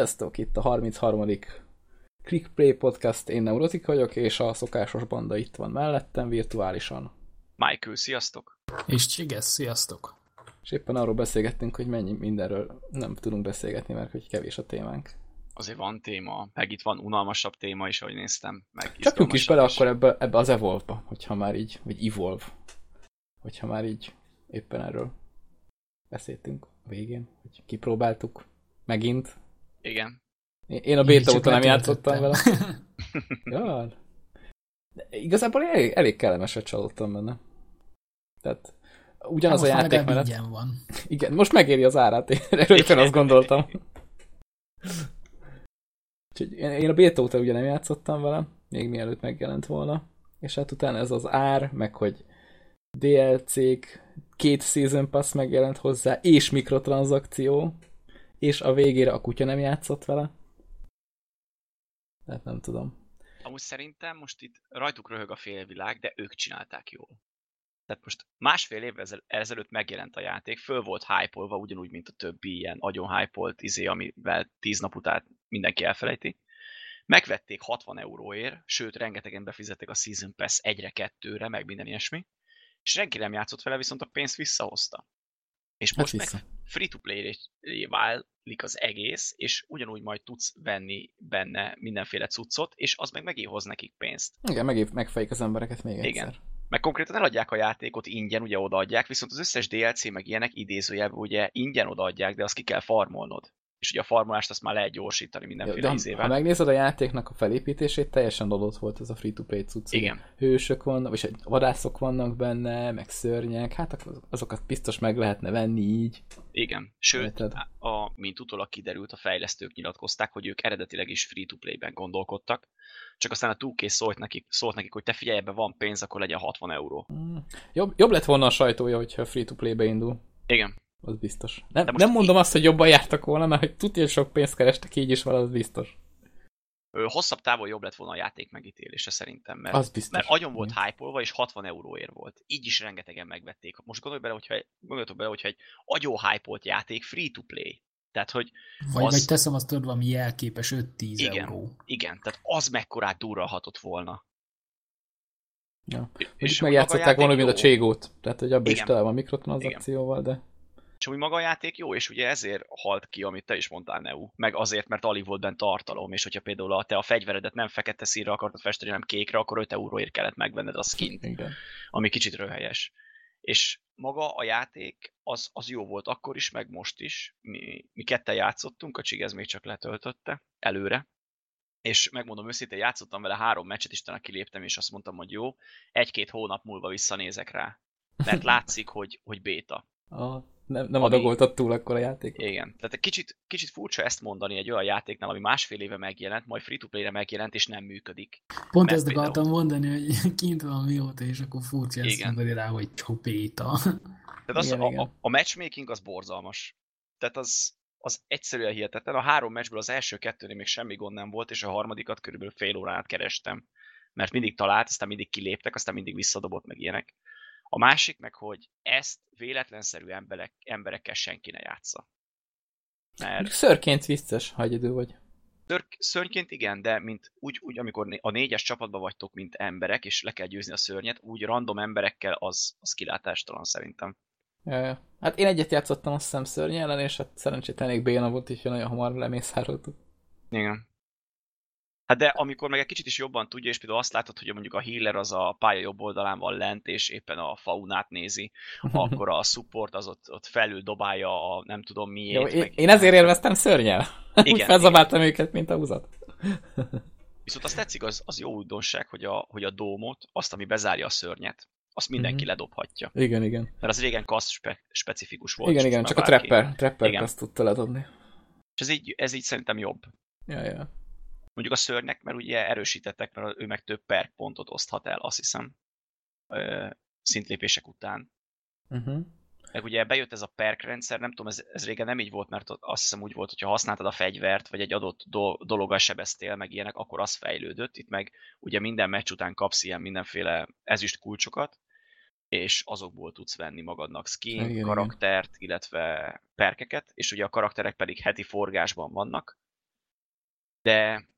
Sziasztok, itt a 33. Click Play Podcast, én Neurotik vagyok, és a szokásos banda itt van mellettem, virtuálisan. Michael, sziasztok! És Csigesz, sziasztok! És éppen arról beszélgettünk, hogy mennyi mindenről nem tudunk beszélgetni, mert hogy kevés a témánk. Azért van téma, meg itt van unalmasabb téma is, ahogy néztem. Meg Csapjunk is bele is. akkor ebbe, ebbe az Evolve-ba, hogyha már így, vagy Evolve, hogyha már így éppen erről beszéltünk a végén, hogy kipróbáltuk megint. Igen. Én a béta óta nem játszottam vele. ja. De igazából elég, elég kellemeset csalódtam benne. Tehát ugyanaz hát a játék mellett... van. Igen, most megéri az árát, én rögtön azt gondoltam. Úgyhogy én a béta óta ugye nem játszottam vele, még mielőtt megjelent volna. És hát utána ez az ár, meg hogy DLC-k, két Season Pass megjelent hozzá, és mikrotranszakció, és a végére a kutya nem játszott vele. Tehát nem tudom. Amúgy szerintem most itt rajtuk röhög a félvilág, de ők csinálták jól. Tehát most másfél évvel ezelőtt megjelent a játék, föl volt hype ugyanúgy, mint a többi ilyen agyon hype izé, amivel tíz nap után mindenki elfelejti. Megvették 60 euróért, sőt, rengetegen befizettek a Season Pass egyre, kettőre, meg minden ilyesmi, és senki nem játszott vele, viszont a pénzt visszahozta. És most hát meg free-to-play válik az egész, és ugyanúgy majd tudsz venni benne mindenféle cuccot, és az meg megint hoz nekik pénzt. Igen, megint megfejik az embereket még Igen. egyszer. Meg konkrétan eladják a játékot ingyen, ugye odaadják, viszont az összes DLC meg ilyenek idézőjelben ugye ingyen odaadják, de azt ki kell farmolnod és ugye a farmolást azt már lehet gyorsítani mindenféle ja, izével. Ha megnézed a játéknak a felépítését, teljesen adott volt ez a free-to-play cucc. Igen. Hősök vannak, vagy vadászok vannak benne, meg szörnyek, hát azokat biztos meg lehetne venni így. Igen, sőt, a, mint utólag kiderült, a fejlesztők nyilatkozták, hogy ők eredetileg is free-to-play-ben gondolkodtak, csak aztán a 2 szólt nekik, szólt nekik, hogy te figyelj, ebben van pénz, akkor legyen 60 euró. Hmm. Jobb, jobb lett volna a sajtója, hogyha free-to-play-be indul. Igen, az biztos. Nem, nem mondom azt, hogy jobban jártak volna, mert hogy tudja, sok pénzt kerestek így is az biztos. Hosszabb távon jobb lett volna a játék megítélése szerintem, mert, az biztos. mert agyon volt hype és 60 euróért volt. Így is rengetegen megvették. Most gondolj bele, hogyha, gondoljatok bele, hogyha egy agyon hype játék free-to-play. Tehát, hogy Vagy, az... vagy teszem azt tudod, valami jelképes 5-10 igen, euró. Igen, tehát az mekkorát durralhatott volna. Ja. És megjátszották volna, mint a Cségót. Tehát, hogy abban is tele van mikrotranszakcióval, de... És úgy maga a játék jó, és ugye ezért halt ki, amit te is mondtál, Neu. Meg azért, mert alig volt benne tartalom, és hogyha például a, te a fegyveredet nem fekete színre akartad festeni, hanem kékre, akkor 5 euróért kellett megvenned a skint, Igen. ami kicsit röhelyes. És maga a játék az, az jó volt akkor is, meg most is. Mi, mi ketten játszottunk, a Csigez még csak letöltötte előre, és megmondom őszintén, játszottam vele három meccset, is talán kiléptem, és azt mondtam, hogy jó, egy-két hónap múlva visszanézek rá. Mert látszik, hogy, hogy béta. A nem, nem ami... adagoltad túl akkor a játék. Igen. Tehát egy kicsit, kicsit furcsa ezt mondani egy olyan játéknál, ami másfél éve megjelent, majd free-to-play-re megjelent, és nem működik. Pont Mert ezt például... akartam mondani, hogy kint van mióta, és akkor furcsa ezt mondani rá, hogy csopéta. Tehát az, igen, a, igen. a, a matchmaking az borzalmas. Tehát az, az egyszerűen hihetetlen. A három meccsből az első kettőnél még semmi gond nem volt, és a harmadikat körülbelül fél órát kerestem. Mert mindig talált, aztán mindig kiléptek, aztán mindig visszadobott meg ilyenek. A másik meg, hogy ezt véletlenszerű emberek, emberekkel senki ne játsza. Mert... Szörként vicces, ha egyedül vagy. Ször, szörnyként igen, de mint úgy, úgy, amikor a négyes csapatban vagytok, mint emberek, és le kell győzni a szörnyet, úgy random emberekkel az, az kilátástalan szerintem. Ja, hát én egyet játszottam azt hiszem szörny ellen, és hát szerencsétlenek béna volt, és nagyon hamar lemészároltuk. Igen. Hát de amikor meg egy kicsit is jobban tudja, és például azt látod, hogy mondjuk a healer az a pálya jobb oldalán van lent, és éppen a faunát nézi, akkor a support az ott, ott felül dobálja a nem tudom miért. Jó, én, én ezért élveztem szörnyel. Igen, Úgy felzabáltam igen. őket, mint a húzat. Viszont azt tetszik, az, az jó újdonság, hogy a, hogy a dómot, azt, ami bezárja a szörnyet, azt mindenki mm-hmm. ledobhatja. Igen, igen. Mert az régen kaszt spe- specifikus volt. Igen, igen, csak a trapper, trapper azt tudta ledobni. És ez így, ez így szerintem jobb. Ja, ja. Mondjuk a szörnyek, mert ugye erősítettek, mert ő meg több perk pontot oszthat el, azt hiszem, szintlépések után. Uh-huh. Meg ugye bejött ez a perk rendszer, nem tudom, ez, ez régen nem így volt, mert azt hiszem úgy volt, hogyha használtad a fegyvert, vagy egy adott do- dologgal sebeztél, meg ilyenek, akkor az fejlődött. Itt meg ugye minden meccs után kapsz ilyen mindenféle ezüst kulcsokat, és azokból tudsz venni magadnak skin, igen, karaktert, igen. illetve perkeket, és ugye a karakterek pedig heti forgásban vannak, de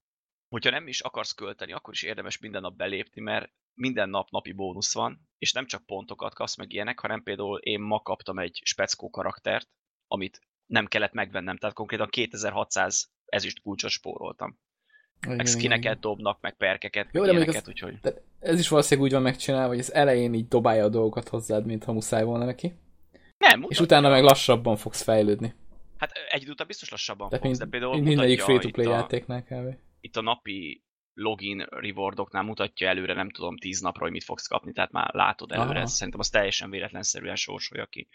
hogyha nem is akarsz költeni, akkor is érdemes minden nap belépni, mert minden nap napi bónusz van, és nem csak pontokat kapsz meg ilyenek, hanem például én ma kaptam egy speckó karaktert, amit nem kellett megvennem, tehát konkrétan 2600 ezüst kulcsot spóroltam. Igen, meg skineket dobnak, meg perkeket, Jó, meg ilyeneket, az, úgyhogy... Ez is valószínűleg úgy van megcsinálva, hogy az elején így dobálja a dolgokat hozzád, mintha muszáj volna neki. Nem, mutatja. És utána meg lassabban fogsz fejlődni. Hát egy után biztos lassabban de fogsz, de például mindegyik free-to-play játéknál kb. Itt a napi login rewardoknál mutatja előre, nem tudom, tíz napra, hogy mit fogsz kapni, tehát már látod előre. Aha. Szerintem az teljesen véletlenszerűen sorsolja ki.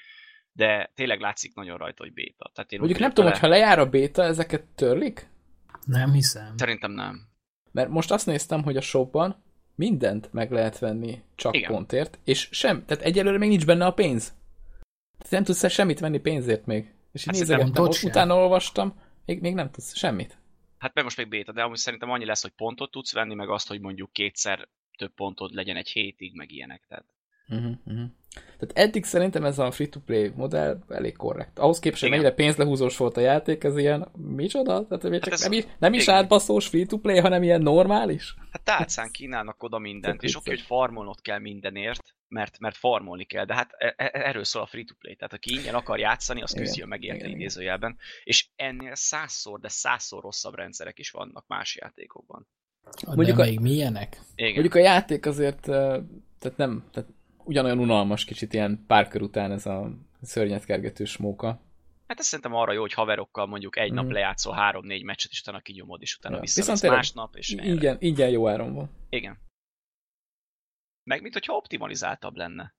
De tényleg látszik nagyon rajta, hogy béta. Tehát én Mondjuk nem tudom, hogy ha lejár a béta, ezeket törlik? Nem hiszem. Szerintem nem. Mert most azt néztem, hogy a shopban mindent meg lehet venni csak Igen. pontért, és sem, tehát egyelőre még nincs benne a pénz. Tehát nem tudsz semmit venni pénzért még. És így hát nézegettem, utána olvastam, még, még nem tudsz semmit. Hát meg most még béta, de amúgy szerintem annyi lesz, hogy pontot tudsz venni, meg azt, hogy mondjuk kétszer több pontod legyen egy hétig, meg ilyenek. Tehát. Uh-huh, uh-huh. Tehát eddig szerintem ez a free-to-play modell elég korrekt. Ahhoz képest, hogy mennyire pénzlehúzós volt a játék, ez ilyen micsoda? Tehát hát csak ez, nem is, nem is átbaszós free-to-play, hanem ilyen normális? Hát tálcán kínálnak oda mindent, és oké, hogy farmolnod kell mindenért, mert, mert farmolni kell, de hát e, e, erről szól a free-to-play. Tehát aki ingyen akar játszani, az küzdjön meg érte idézőjelben. És ennél százszor, de százszor rosszabb rendszerek is vannak más játékokban. De mondjuk még a, milyenek? Igen. Mondjuk a játék azért, tehát nem, tehát ugyanolyan unalmas kicsit ilyen pár kör után ez a szörnyetkergetős móka. Hát ez szerintem arra jó, hogy haverokkal mondjuk egy mm. nap mhm. lejátszol három-négy meccset, és utána kinyomod, és utána ja. visszamész másnap, és igen, igen jó áron van. Igen. Meg mint hogyha optimalizáltabb lenne.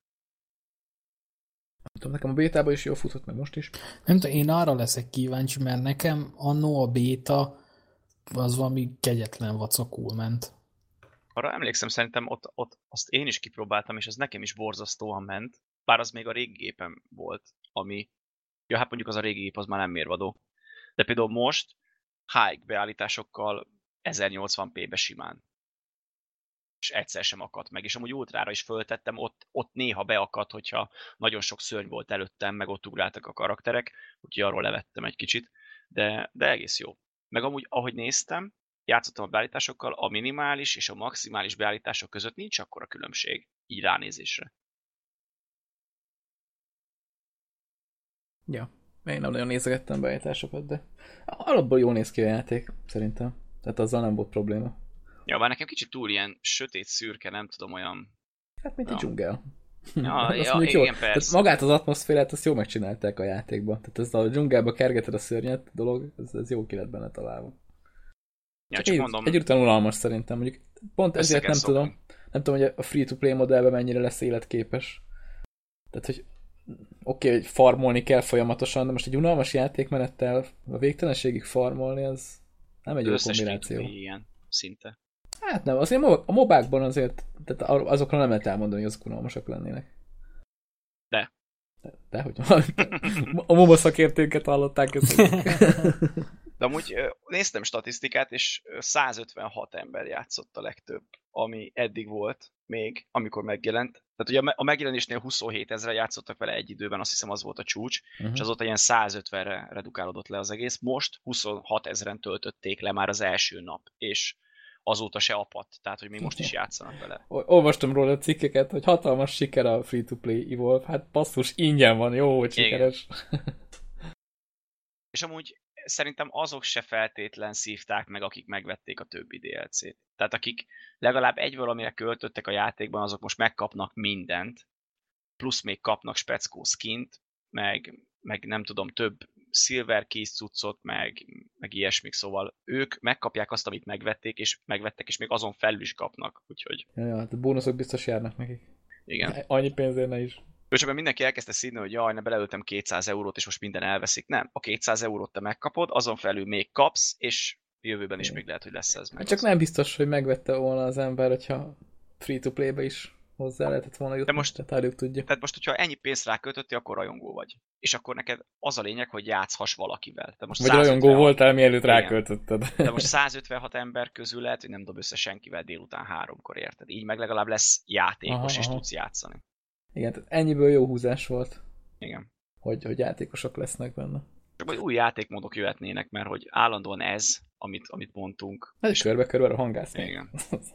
Nem tudom, nekem a bétában is jól futott, meg most is. Nem tudom, én arra leszek kíváncsi, mert nekem annó a béta az valami kegyetlen vacakul ment arra emlékszem, szerintem ott, ott azt én is kipróbáltam, és ez nekem is borzasztóan ment, bár az még a régi gépen volt, ami, ja hát mondjuk az a régi gép az már nem mérvadó. De például most high beállításokkal 1080p-be simán. És egyszer sem akadt meg. És amúgy ultrára is föltettem, ott, ott néha beakadt, hogyha nagyon sok szörny volt előttem, meg ott ugráltak a karakterek, úgyhogy arról levettem egy kicsit, de, de egész jó. Meg amúgy, ahogy néztem, játszottam a beállításokkal, a minimális és a maximális beállítások között nincs akkora különbség, így ránézésre. Ja, én nem nagyon nézegettem beállításokat, de alapból jól néz ki a játék, szerintem. Tehát azzal nem volt probléma. Ja, bár nekem kicsit túl ilyen sötét, szürke, nem tudom, olyan... Hát, mint ja. egy dzsungel. Ja, ja igen, jó. Tehát magát az atmoszférát, azt jól megcsinálták a játékban. Tehát ez a dzsungelbe kergeted a szörnyet dolog, ez, ez jó ki lett benne találva. Ja, csak, csak egy, mondom. Egy után unalmas szerintem. Mondjuk pont ezért nem szokni. tudom, nem tudom, hogy a free-to-play modellben mennyire lesz életképes. Tehát, hogy oké, okay, hogy farmolni kell folyamatosan, de most egy unalmas játékmenettel a végtelenségig farmolni, az nem egy jó kombináció. Ilyen, szinte. Hát nem, azért a mobákban azért, tehát azokra nem lehet elmondani, hogy azok unalmasak lennének. De. De, de hogy a MOBA szakértőket hallották ezt. De amúgy néztem statisztikát, és 156 ember játszott a legtöbb, ami eddig volt még, amikor megjelent. Tehát ugye a megjelenésnél 27 ezre játszottak vele egy időben, azt hiszem az volt a csúcs, uh-huh. és azóta ilyen 150-re redukálódott le az egész. Most 26 ezeren töltötték le már az első nap, és azóta se apadt, tehát hogy még most is játszanak vele. Olvastam róla a cikkeket, hogy hatalmas siker a free-to-play Evolve, hát basszus, ingyen van, jó, hogy sikeres. és amúgy szerintem azok se feltétlen szívták meg, akik megvették a többi DLC-t. Tehát akik legalább egy valamire költöttek a játékban, azok most megkapnak mindent, plusz még kapnak speckó skint, meg, meg nem tudom, több silver keys cuccot, meg, meg ilyesmik, szóval ők megkapják azt, amit megvették, és megvettek, és még azon felül is kapnak, úgyhogy... Ja, ja, de bónuszok biztos járnak nekik. Igen. Annyi pénzért ne is. És ebben mindenki elkezdte színi, hogy jaj, ne beleöltem 200 eurót, és most minden elveszik. Nem, a 200 eurót te megkapod, azon felül még kapsz, és jövőben is még lehet, hogy lesz ez meg. Hát csak nem biztos, hogy megvette volna az ember, hogyha free-to-play-be is hozzá lehetett volna jutni, de most, tehát tudja. Tehát most, hogyha ennyi pénzt ráköltöttél, akkor rajongó vagy. És akkor neked az a lényeg, hogy játszhass valakivel. Te most vagy rajongó voltál, mielőtt igen. ráköltötted. De most 156 ember közül lehet, hogy nem dob össze senkivel délután háromkor, érted? Így meg legalább lesz játékos, aha, és aha. tudsz játszani. Igen, tehát ennyiből jó húzás volt. Igen. Hogy, hogy játékosok lesznek benne. Csak hogy új játékmódok jöhetnének, mert hogy állandóan ez, amit, amit mondtunk. Ez is körbe-körbe rohangász. még. Igen.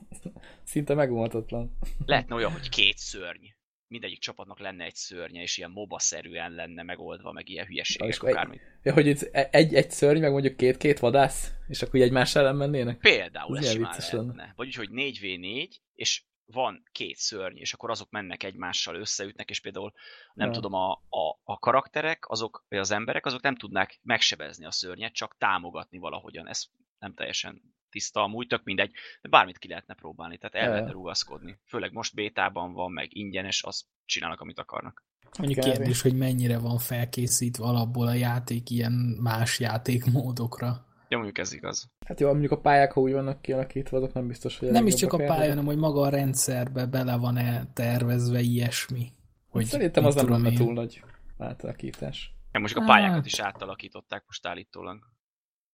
Szinte megumhatatlan. Lehetne olyan, hogy két szörny. Mindegyik csapatnak lenne egy szörnye, és ilyen moba-szerűen lenne megoldva, meg ilyen És hülyeségek, egy- akármi. Ja, hogy itt egy, egy szörny, meg mondjuk két-két vadász, és akkor így egymás ellen mennének? Például Ez ez vicces lehetne. Vagy úgy, hogy 4v4, és van két szörny, és akkor azok mennek egymással, összeütnek, és például nem Ja. tudom, a, a, a karakterek, azok, vagy az emberek, azok nem tudnák megsebezni a szörnyet, csak támogatni valahogyan. Ez nem teljesen tiszta amúgy, tök mindegy, de bármit ki lehetne próbálni, tehát el Ja. lehetne rugaszkodni. Főleg most bétában van, meg ingyenes, azt csinálnak, amit akarnak. Mondjuk kérdés, hogy mennyire van felkészítve alapból a játék ilyen más játékmódokra. Ja, mondjuk ez igaz. Hát jó, mondjuk a pályák, ha úgy vannak kialakítva, azok nem biztos, hogy Nem is csak a pálya, erre. hanem hogy maga a rendszerbe bele van-e tervezve ilyesmi. Hogy Szerintem az nem lenne én. túl nagy átalakítás. Ja, most a Hát. pályákat is átalakították most állítólag.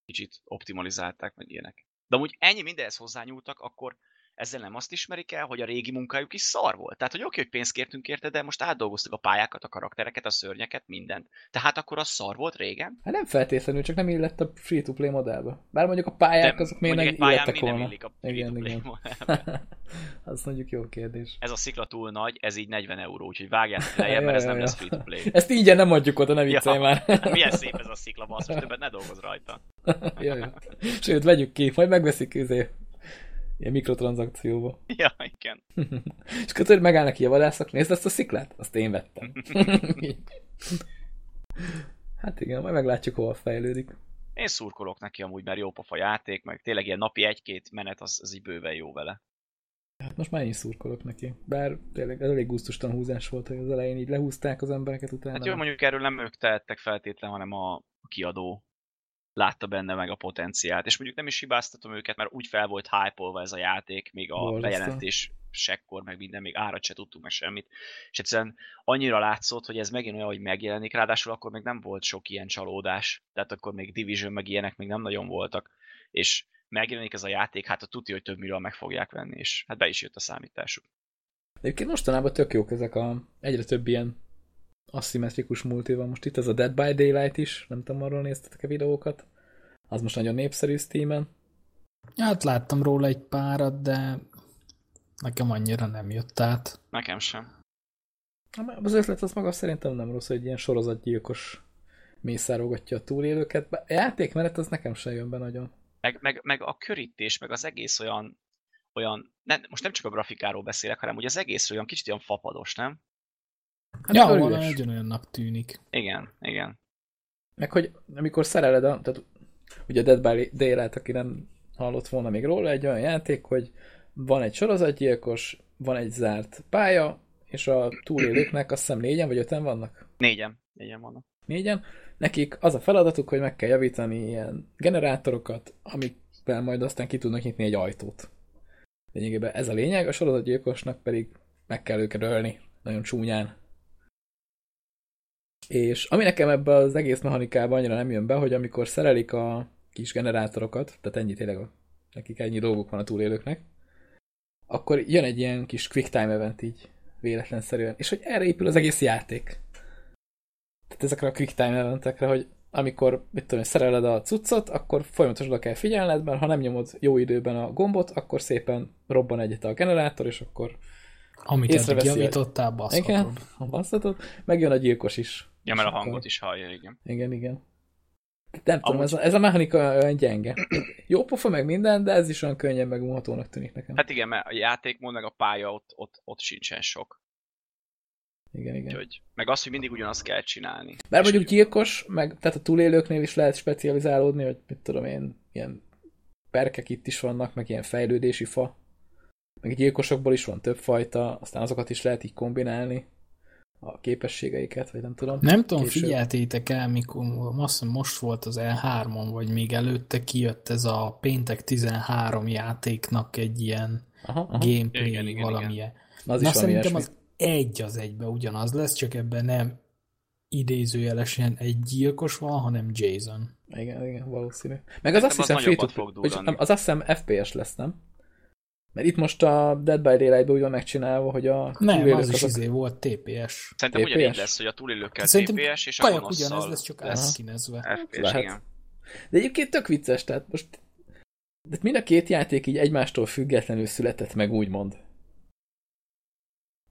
Kicsit optimalizálták, meg ilyenek. De amúgy ennyi mindenhez hozzányúltak, akkor ezzel nem azt ismerik el, hogy a régi munkájuk is szar volt. Tehát, hogy oké, hogy pénzt kértünk érte, de most átdolgoztuk a pályákat, a karaktereket, a szörnyeket, mindent. Tehát akkor az szar volt régen? Hát nem feltétlenül, csak nem illett a free-to-play modellbe. Bár mondjuk a pályák, de azok miért nem illettek nem volna. illik a Igen, igen. az mondjuk jó kérdés. Ez a szikla túl nagy, ez így 40 euró, úgyhogy vágjátok lejjebb, mert ez nem lesz free-to-play. Ezt ingyen nem adjuk oda, ne viccelj Ja. már. Milyen szép ez a szikla, basszus, többet ne dolgoz rajta. ja, ja. Sőt, vegyük ki, majd megveszik izé, ilyen mikrotranszakcióba. Ja, igen. És akkor tudod, megállnak ki a vadászok, nézd ezt a sziklát? Azt én vettem. hát igen, majd meglátjuk, hova fejlődik. Én szurkolok neki amúgy, mert jó pofa játék, meg tényleg ilyen napi egy-két menet, az, az így bőven jó vele. Hát most már én is szurkolok neki. Bár tényleg ez elég gusztustalan húzás volt, hogy az elején így lehúzták az embereket utána. Hát jó, mondjuk erről nem ők tehettek feltétlen, hanem a kiadó látta benne meg a potenciált. És mondjuk nem is hibáztatom őket, mert úgy fel volt hype ez a játék, még a Borzasztó. bejelentés sekkor, meg minden, még árat se tudtunk, meg semmit. És egyszerűen annyira látszott, hogy ez megint olyan, hogy megjelenik, ráadásul akkor még nem volt sok ilyen csalódás, tehát akkor még Division, meg ilyenek még nem nagyon voltak. És megjelenik ez a játék, hát a tuti, hogy több millióan meg fogják venni, és hát be is jött a számításuk. Egyébként mostanában tök jók ezek a egyre több ilyen aszimmetrikus multi van. Most itt ez a Dead by Daylight is, nem tudom, arról néztetek a videókat. Az most nagyon népszerű Steam-en. Hát láttam róla egy párat, de nekem annyira nem jött át. Nekem sem. Az ötlet az maga szerintem nem rossz, hogy egy ilyen sorozatgyilkos mészárogatja a túlélőket. Bár A játékmenet az nekem sem jön be nagyon. meg, meg, meg a körítés, meg az egész olyan, olyan nem, most nem csak a grafikáról beszélek, hanem úgy az egész olyan kicsit olyan fapados, nem? Hát ja, valami nagyon olyannak tűnik. Igen, igen. Meg hogy amikor szereled a, tehát ugye a Dead by Daylight, aki nem hallott volna még róla, egy olyan játék, hogy van egy sorozatgyilkos, van egy zárt pálya, és a túlélőknek azt hiszem négyen vagy öten vannak? Négyen, négyen vannak. Négyen. Nekik az a feladatuk, hogy meg kell javítani ilyen generátorokat, amikvel majd aztán ki tudnak nyitni egy ajtót. Lényegében ez a lényeg, a sorozatgyilkosnak pedig meg kell őket ölni, nagyon csúnyán. És ami nekem ebbe az egész mechanikában annyira nem jön be, hogy amikor szerelik a kis generátorokat, tehát ennyi tényleg nekik ennyi dolguk van a túlélőknek, akkor jön egy ilyen kis quick time event így véletlenszerűen, és hogy erre épül az egész játék. Tehát ezekre a quick time eventekre, hogy amikor, mit tudom, szereled a cuccot, akkor folyamatosan oda kell figyelned, mert ha nem nyomod jó időben a gombot, akkor szépen robban egyet a generátor, és akkor Amit eddig javítottál, igen, baszhatod. ha baszhatod, megjön a gyilkos is. Ja, mert a hangot is hallja, igen. Igen, igen. Nem tudom, Amúgy- ez a, ez a mechanika olyan gyenge. Jó pofa meg minden, de ez is olyan könnyen megmutatónak tűnik nekem. Hát igen, mert a játékmód meg a pálya ott, ott, ott sincsen sok. igen, igen. Úgyhogy, meg az, hogy mindig ugyanazt kell csinálni. És mondjuk gyilkos, meg tehát a túlélőknél is lehet specializálódni, hogy mit tudom én, ilyen perkek itt is vannak, meg ilyen fejlődési fa. Meg gyilkosokból is van több fajta, aztán azokat is lehet így kombinálni, a képességeiket, vagy nem tudom. Nem tudom, Később. figyeltétek el, mikor azt hiszem most volt az E3-on, vagy még előtte kijött ez a péntek 13 játéknak egy ilyen Aha, aha. gameplay Igen, igen, valamilyen. Az Na is valami szerintem ilyesmi. az egy az egybe ugyanaz lesz, csak ebben nem idézőjelesen egy gyilkos van, hanem Jason. Igen, igen, valószínű. Meg az azt Szerintem hiszem az free to fog nem, az azt hiszem FPS lesz, nem? Mert itt most a Dead by Daylight-ban úgy van megcsinálva, hogy a Nem, az is azok- izé volt TPS. Szerintem TPS? ugyanígy lesz, hogy a túlélőkkel Szerintem TPS, és a Kajak ugyanez lesz, csak lesz átszkinezve. FPS, igen. De egyébként tök vicces, tehát most De mind a két játék így egymástól függetlenül született meg, úgymond.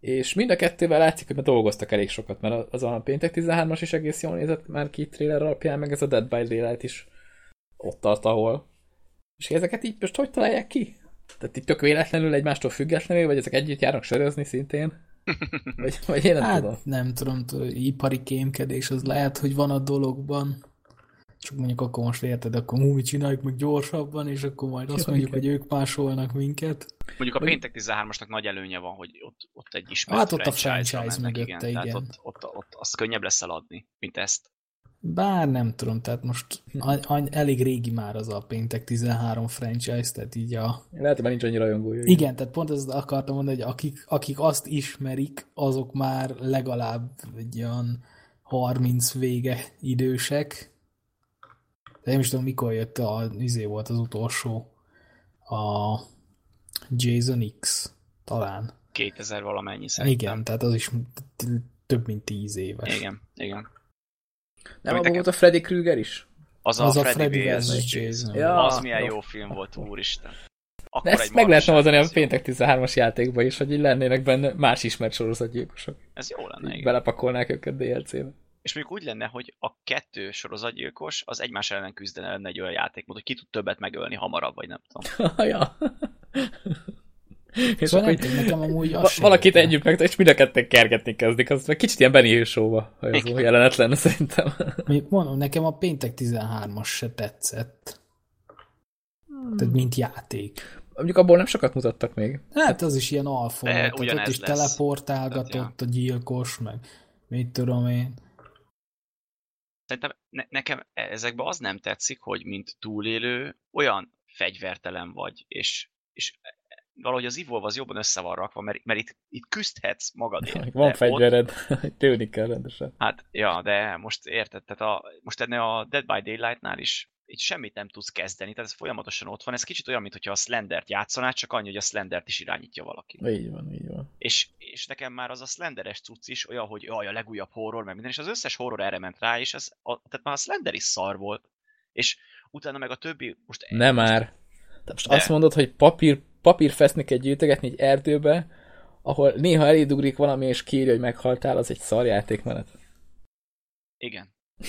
És mind a kettővel látszik, hogy már dolgoztak elég sokat, mert az a péntek 13-as is egész jól nézett már ki trailer alapján, meg ez a Dead by Daylight is ott tart, ahol. És ezeket így most hogy találják ki? Tehát itt tök véletlenül egymástól függetlenül, vagy ezek együtt járnak sörözni szintén? Vagy, vagy én nem hát, tudom. nem tudom, tudom, ipari kémkedés az lehet, hogy van a dologban. Csak mondjuk akkor most érted, akkor mi csináljuk meg gyorsabban, és akkor majd azt mondjuk, hogy ők másolnak minket. Mondjuk a péntek 13-asnak nagy előnye van, hogy ott, ott egy ismert Hát ott a franchise mögötte, Tehát igen. ott, ott, ott, azt könnyebb lesz eladni, mint ezt. Bár nem tudom, tehát most elég régi már az a péntek 13 franchise, tehát így a... Lehet, hogy már nincs annyira rajongója. Igen, tehát pont ezt akartam mondani, hogy akik, akik azt ismerik, azok már legalább egy olyan 30 vége idősek. De nem is tudom, mikor jött a, izé volt az utolsó, a Jason X, talán. 2000 valamennyi szerintem. Igen, tehát az is több mint 10 éves. Igen, igen. Nem abban volt a Freddy Krueger is? Az, Az a a Freddy, Freddy vs. Jason. Ja. Az milyen jó. jó film volt, úristen. De Akkor ezt egy meg lehetne oldani a péntek 13-as játékba is, hogy így lennének benne más ismert sorozatgyilkosok. Ez jó lenne, igen. Belepakolnák őket DLC-be. És mondjuk úgy lenne, hogy a kettő sorozatgyilkos az egymás ellen küzdene lenne egy olyan játékmód, hogy ki tud többet megölni hamarabb, vagy nem tudom. ja. És Szóval akkor nem így, tudom, nekem amúgy az va- valakit be. együtt meg, és mind a ketten kergetni kezdik. Az meg kicsit ilyen Benny Hill show-ba hajazó Igen. jelenet lenne szerintem. Mondjuk mondom, nekem a péntek 13-as se tetszett. Hmm. Tehát mint játék. Mondjuk abból nem sokat mutattak még. Hát az is ilyen alfa tehát ott is lesz. teleportálgatott Tehát, a gyilkos, meg mit tudom én. Szerintem ne- nekem ezekben az nem tetszik, hogy mint túlélő olyan fegyvertelen vagy, és, és valahogy az Evolve az jobban össze van rakva, mert, mert itt, itt küzdhetsz magadért. Van fegyvered, tőni kell rendesen. Ott, hát, ja, de most érted, tehát a, most ennél a Dead by Daylight-nál is itt semmit nem tudsz kezdeni, tehát ez folyamatosan ott van. Ez kicsit olyan, mintha a Slendert játszanád, csak annyi, hogy a Slendert is irányítja valaki. Így van, így van. És, és nekem már az a Slenderes cucc is olyan, hogy jaj, a legújabb horror, meg minden, és az összes horror erre ment rá, és ez, a, tehát már a Slender is szar volt. És utána meg a többi, most Nem most, már. Te most De. azt mondod, hogy papír, papírfeszniket gyűjtögetni egy erdőbe, ahol néha elédugrik valami, és kírja, hogy meghaltál, az egy szar játékmenet. Igen,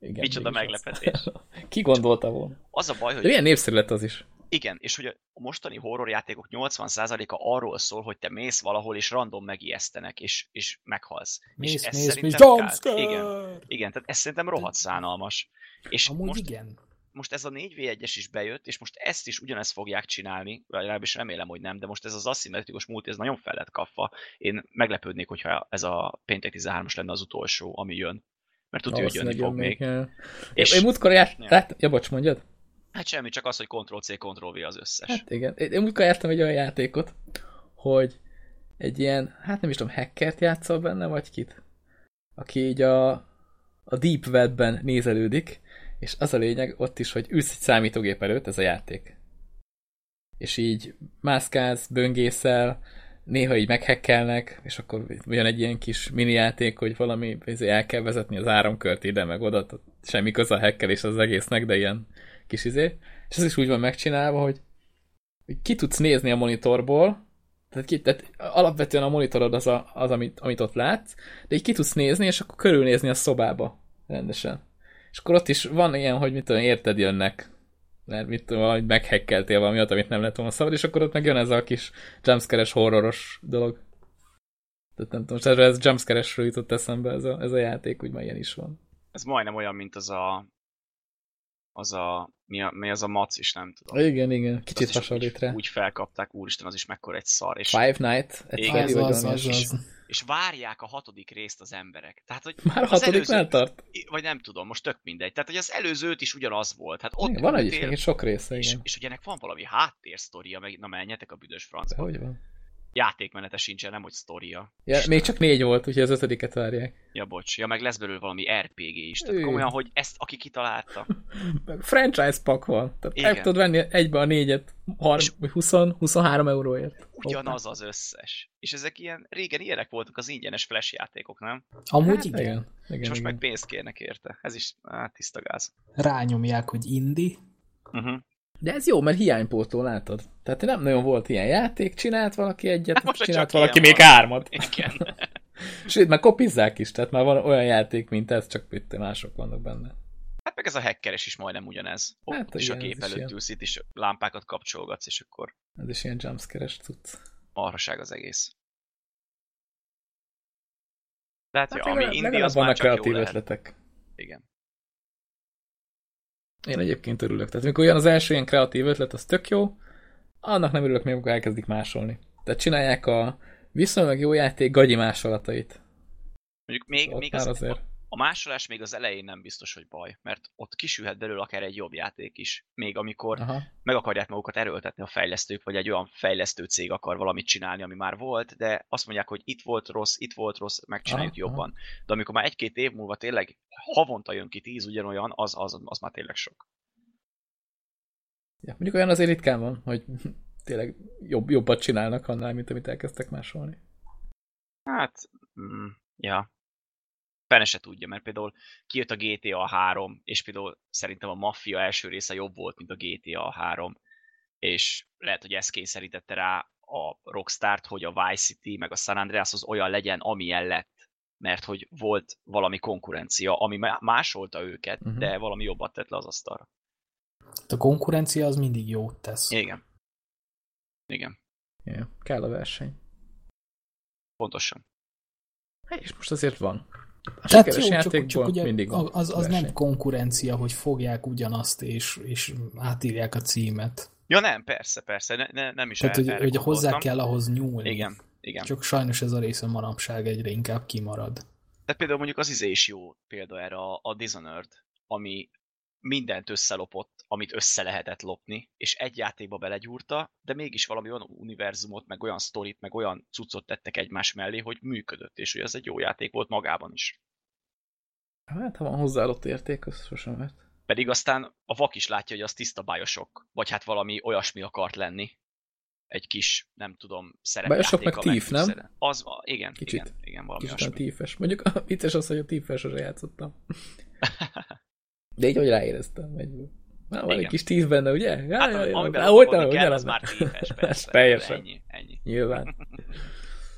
Igen, micsoda meglepetés. az. Ki gondolta volna? Az a baj, De hogy milyen népszerű lett az is. igen, és hogy a mostani horrorjátékok 80%-a arról szól, hogy te mész valahol, és random megijesztenek, és, és meghalsz. Mész, és ez mész, mész, szerintem! Igen, igen, tehát ez szerintem rohadt szánalmas. És Amúgy most, igen. Most ez a 4v1-es is bejött, és most ezt is ugyanezt fogják csinálni, legalábbis remélem, hogy nem, de most ez az aszimmetrikus multi, ez nagyon fel lett kapva. Én meglepődnék, hogyha ez a péntek 13-as lenne az utolsó, ami jön. Mert tudja, hogy jönni fog jön még. És... Én múltkor járt... Ja. Ja. ja, bocs, mondjad? Hát semmi, csak az, hogy Ctrl-C, Ctrl-V az összes. Hát igen. Én múltkor jártam egy olyan játékot, hogy egy ilyen, hát nem is tudom, hackert játszol benne, vagy kit? Aki így a, a Deep Webben nézelődik, és az a lényeg ott is, hogy ülsz egy számítógép előtt, ez a játék. És így mászkálsz, böngészel, néha így meghekkelnek, és akkor jön egy ilyen kis mini játék, hogy valami izé, el kell vezetni az áramkört ide, meg oda, semmi köze a hekkelés az egésznek, de ilyen kis izé. És ez is úgy van megcsinálva, hogy ki tudsz nézni a monitorból, tehát, ki, tehát alapvetően a monitorod az, a, az amit, amit ott látsz, de így ki tudsz nézni, és akkor körülnézni a szobába rendesen. És akkor ott is van ilyen, hogy mit tudom, érted jönnek, mert mit tudom, valahogy meghekkeltél valamiat, amit nem lett volna szabad, és akkor ott meg jön ez a kis jumpscare-es horroros dolog. Tehát nem tudom, most ez jumpscare-esről jutott eszembe ez a, ez a játék, úgy már ilyen is van. Ez majdnem olyan, mint az a az a, mi, a, mi az a mac is, nem tudom. Igen, igen, kicsit hasonlít úgy, rá. úgy felkapták, úristen, az is mekkora egy szar. És, Five Night at Igen. Az, az, valami az, az. És várják a hatodik részt az emberek. Tehát, hogy Már hatodiknál előző- tart? Vagy nem tudom, most tök mindegy. Tehát, hogy az előzőt is ugyanaz volt. Hát ott Igen, van egy is, sok része, és, igen. és hogy ennek van valami háttérsztoria, meg na menjetek a büdös De francba. hogy van? Játékmenete sincsen, nem hogy sztoria. Ja, még csak négy volt, úgyhogy az ötödiket várják. Ja, bocs. Ja, meg lesz belőle valami RPG is. Tehát Ő. komolyan, hogy ezt aki kitalálta. Franchise pak van. Tehát Igen. el tudod venni egybe a négyet 20-23 euróért. Ugyanaz az összes. És ezek ilyen, régen ilyenek voltak az ingyenes flash játékok, nem? Amúgy Hát, igen. igen. igen, És most igen. meg pénzt kérnek érte. Ez is, hát tiszta gáz. Rányomják, hogy indi, Uh-huh. De ez jó, mert hiánypótló, látod? Tehát nem nagyon volt ilyen játék, csinált valaki egyet, Hát most csinált valaki még van. hármat. Igen. Sőt, már kopizzák is, tehát már van olyan játék, mint ez, csak itt mások vannak benne. Hát meg ez a hackeres is majdnem ugyanez. Ott Hát is a is előtt ülsz itt, és lámpákat kapcsolgatsz, és akkor Ez is ilyen jumpscare-es cucc. marhaság az egész. Tehát, Hát ja, ami legalább, indi, legalább az csak jó kreatív ötletek. Igen. Én egyébként örülök. Tehát amikor olyan az első ilyen kreatív ötlet, az tök jó, annak nem örülök még, amikor elkezdik másolni. Tehát csinálják a viszonylag jó játék gagyi másolatait. Mondjuk még, Ott még az, azért. A másolás még az elején nem biztos, hogy baj, mert ott kisülhet belőle akár egy jobb játék is. Még amikor Aha. meg akarják magukat erőltetni a fejlesztők, vagy egy olyan fejlesztő cég akar valamit csinálni, ami már volt, de azt mondják, hogy itt volt rossz, itt volt rossz, megcsináljuk Aha, jobban. De amikor már egy-két év múlva tényleg havonta jön ki tíz ugyanolyan, az, az, az már tényleg sok. Ja, mondjuk olyan azért ritkán van, hogy tényleg jobb, jobbat csinálnak annál, mint amit elkezdtek másolni. Hát, mm, ja. Fene se tudja, mert például kijött a GTA 3, és például szerintem a Mafia első része jobb volt, mint a GTA 3, és lehet, hogy ez kényszerítette rá a Rockstart, hogy a Vice City meg a San Andreas az olyan legyen, amilyen lett, mert hogy volt valami konkurencia, ami má- másolta őket, uh-huh. de valami jobbat tett le az asztalra. A konkurencia az mindig jót tesz. Igen. Igen, Ja, kell a verseny. pontosan. Hát, és most azért van. A Tehát sikeres jó, csak, játékból csak ugye mindig van az, az verseny. nem konkurencia, hogy fogják ugyanazt és, és átírják a címet. Ja nem, persze, persze, ne, ne, nem is Tehát, el, hogy, hogy hozzá kell ahhoz nyúlni. Igen, igen. Csak sajnos ez a része manapság egyre inkább kimarad. Tehát például mondjuk az izé is jó példa erre a, a Dishonored, ami mindent összelopott, amit össze lehetett lopni, és egy játékba belegyúrta, de mégis valami olyan univerzumot, meg olyan sztorit, meg olyan cuccot tettek egymás mellé, hogy működött, és hogy ez egy jó játék volt magában is. Hát, ha van hozzáadott érték, az sosem vett. Pedig aztán a vak is látja, hogy az tiszta bajosok, vagy hát valami olyasmi akart lenni. Egy kis, nem tudom, szerepjáték. Bioshock meg a Thief, nem? megfűszere. Az, igen, Kicsit. igen, igen, valami Kicsit olyasmi. tífes. Mondjuk vicces az, hogy a tífes sose játszottam. De így, hogy ráéreztem. Egy, Na, van egy kis tíz benne, ugye? Ja, Hát, ja, ja, amiben lopakodni nem, kell, ugyanaz az már tífes, persze. Teljesen. Ennyi, ennyi. Nyilván.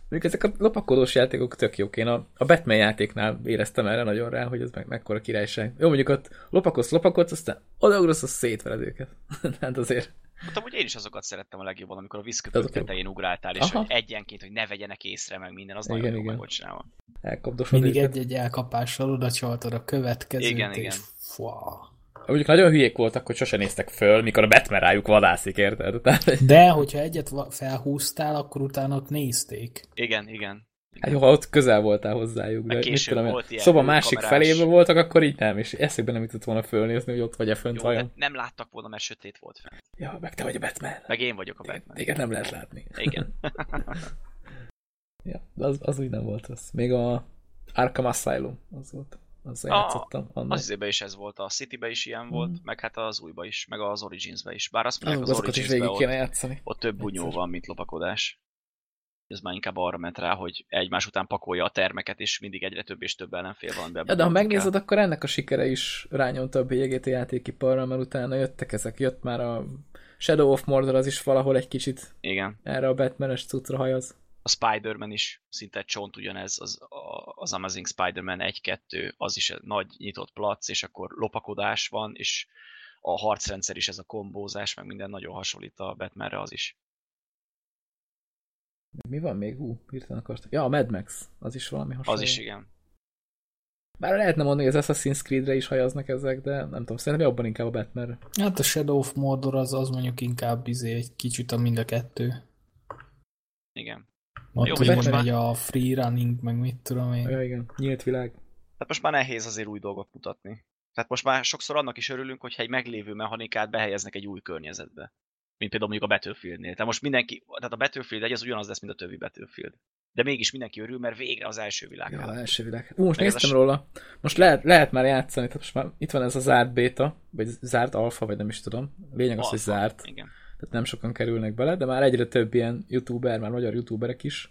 Mondjuk ezek a lopakodós játékok tök jók. Én a, a Batman játéknál éreztem erre nagyon rá, hogy ez meg mekkora királyság. Jó, mondjuk ott lopakodsz, lopakodsz, aztán odaugrasz, az szétveled őket. hát azért. Hát amúgy én is azokat szerettem a legjobban, amikor a jók. tetején ugráltál, és Aha. hogy egyenként, hogy ne vegyenek észre, meg minden, az Igen, nagyon jó igen. volt csinálva. Elkapdosod Mindig egy-egy elkapással oda csaltad a következőt, Igen, és igen. Fua. Mondjuk nagyon hülyék voltak, hogy sose néztek föl, mikor a Batman rájuk vadászik, érted? De, hogyha egyet felhúztál, akkor utána ott nézték. Igen, igen. Hát jó, ha ott közel voltál hozzájuk, de Meg mit tudom, volt ilyen szoba másik kamerás- felébe voltak, akkor így nem, és eszükbe nem jutott volna fölnézni, hogy ott vagy-e fönt Jó, nem láttak volna, mert sötét volt fent. Ja, meg te vagy a Batman. Meg én vagyok a Batman. Téged nem lehet látni. Igen. Ja, az, az úgy nem volt rossz. Még a Arkham Asylum, az volt. Azzal A- játszottam. Annak. Az izébe is ez volt, a Citybe is ilyen volt, Mm. meg hát az újba is, meg az Originsbe is. Bár azt mondják, az is Originsbe végig kéne ott, játszani. ott több bunyó van, mint lopakodás. Ez már inkább arra ment rá, hogy egymás után pakolja a termeket, és mindig egyre több és több ellenfél van. Ja, de ha megnézed, akkor ennek a sikere is rányomta a a játékiparra, mert utána jöttek ezek. Jött már a Shadow of Mordor, az is valahol egy kicsit Igen. erre a Batman-es cuccra hajaz. A Spider-Man is szinte csont ugyanez, az, az Amazing Spider-Man 1-2, az is egy nagy nyitott plac, és akkor lopakodás van, és a harcrendszer is ez a kombózás, meg minden nagyon hasonlít a Batmanre az is. Mi van még? Hú, hirtelen akartam. Ja, a Mad Max, az is valami hasonló. Az is igen. Bár lehetne mondani, hogy az Assassin's Creed-re is hajaznak ezek, de nem tudom, szerintem jobban inkább a Batmanre. Hát a Shadow of Mordor az, az mondjuk inkább izé egy kicsit a mind a kettő. Igen. Ott Jó, most már- megy a free running, meg mit tudom én. Ja, igen, nyílt világ. Tehát most már nehéz azért új dolgot mutatni. Tehát most már sokszor annak is örülünk, hogyha egy meglévő mechanikát behelyeznek egy új környezetbe. Mint például mondjuk a Battlefieldnél. Tehát most mindenki, tehát a Battlefield egy az ugyanaz lesz, mint a többi Battlefield. De mégis mindenki örül, mert végre az első világ. Ja, az első világ. Ú, most Meg néztem a- róla. Most lehet, lehet már játszani, tehát most már itt van ez a zárt beta, vagy zárt alfa, vagy nem is tudom. Lényeg az, hogy zárt. Igen. Tehát nem sokan kerülnek bele, de már egyre több ilyen youtuber, már magyar youtuberek is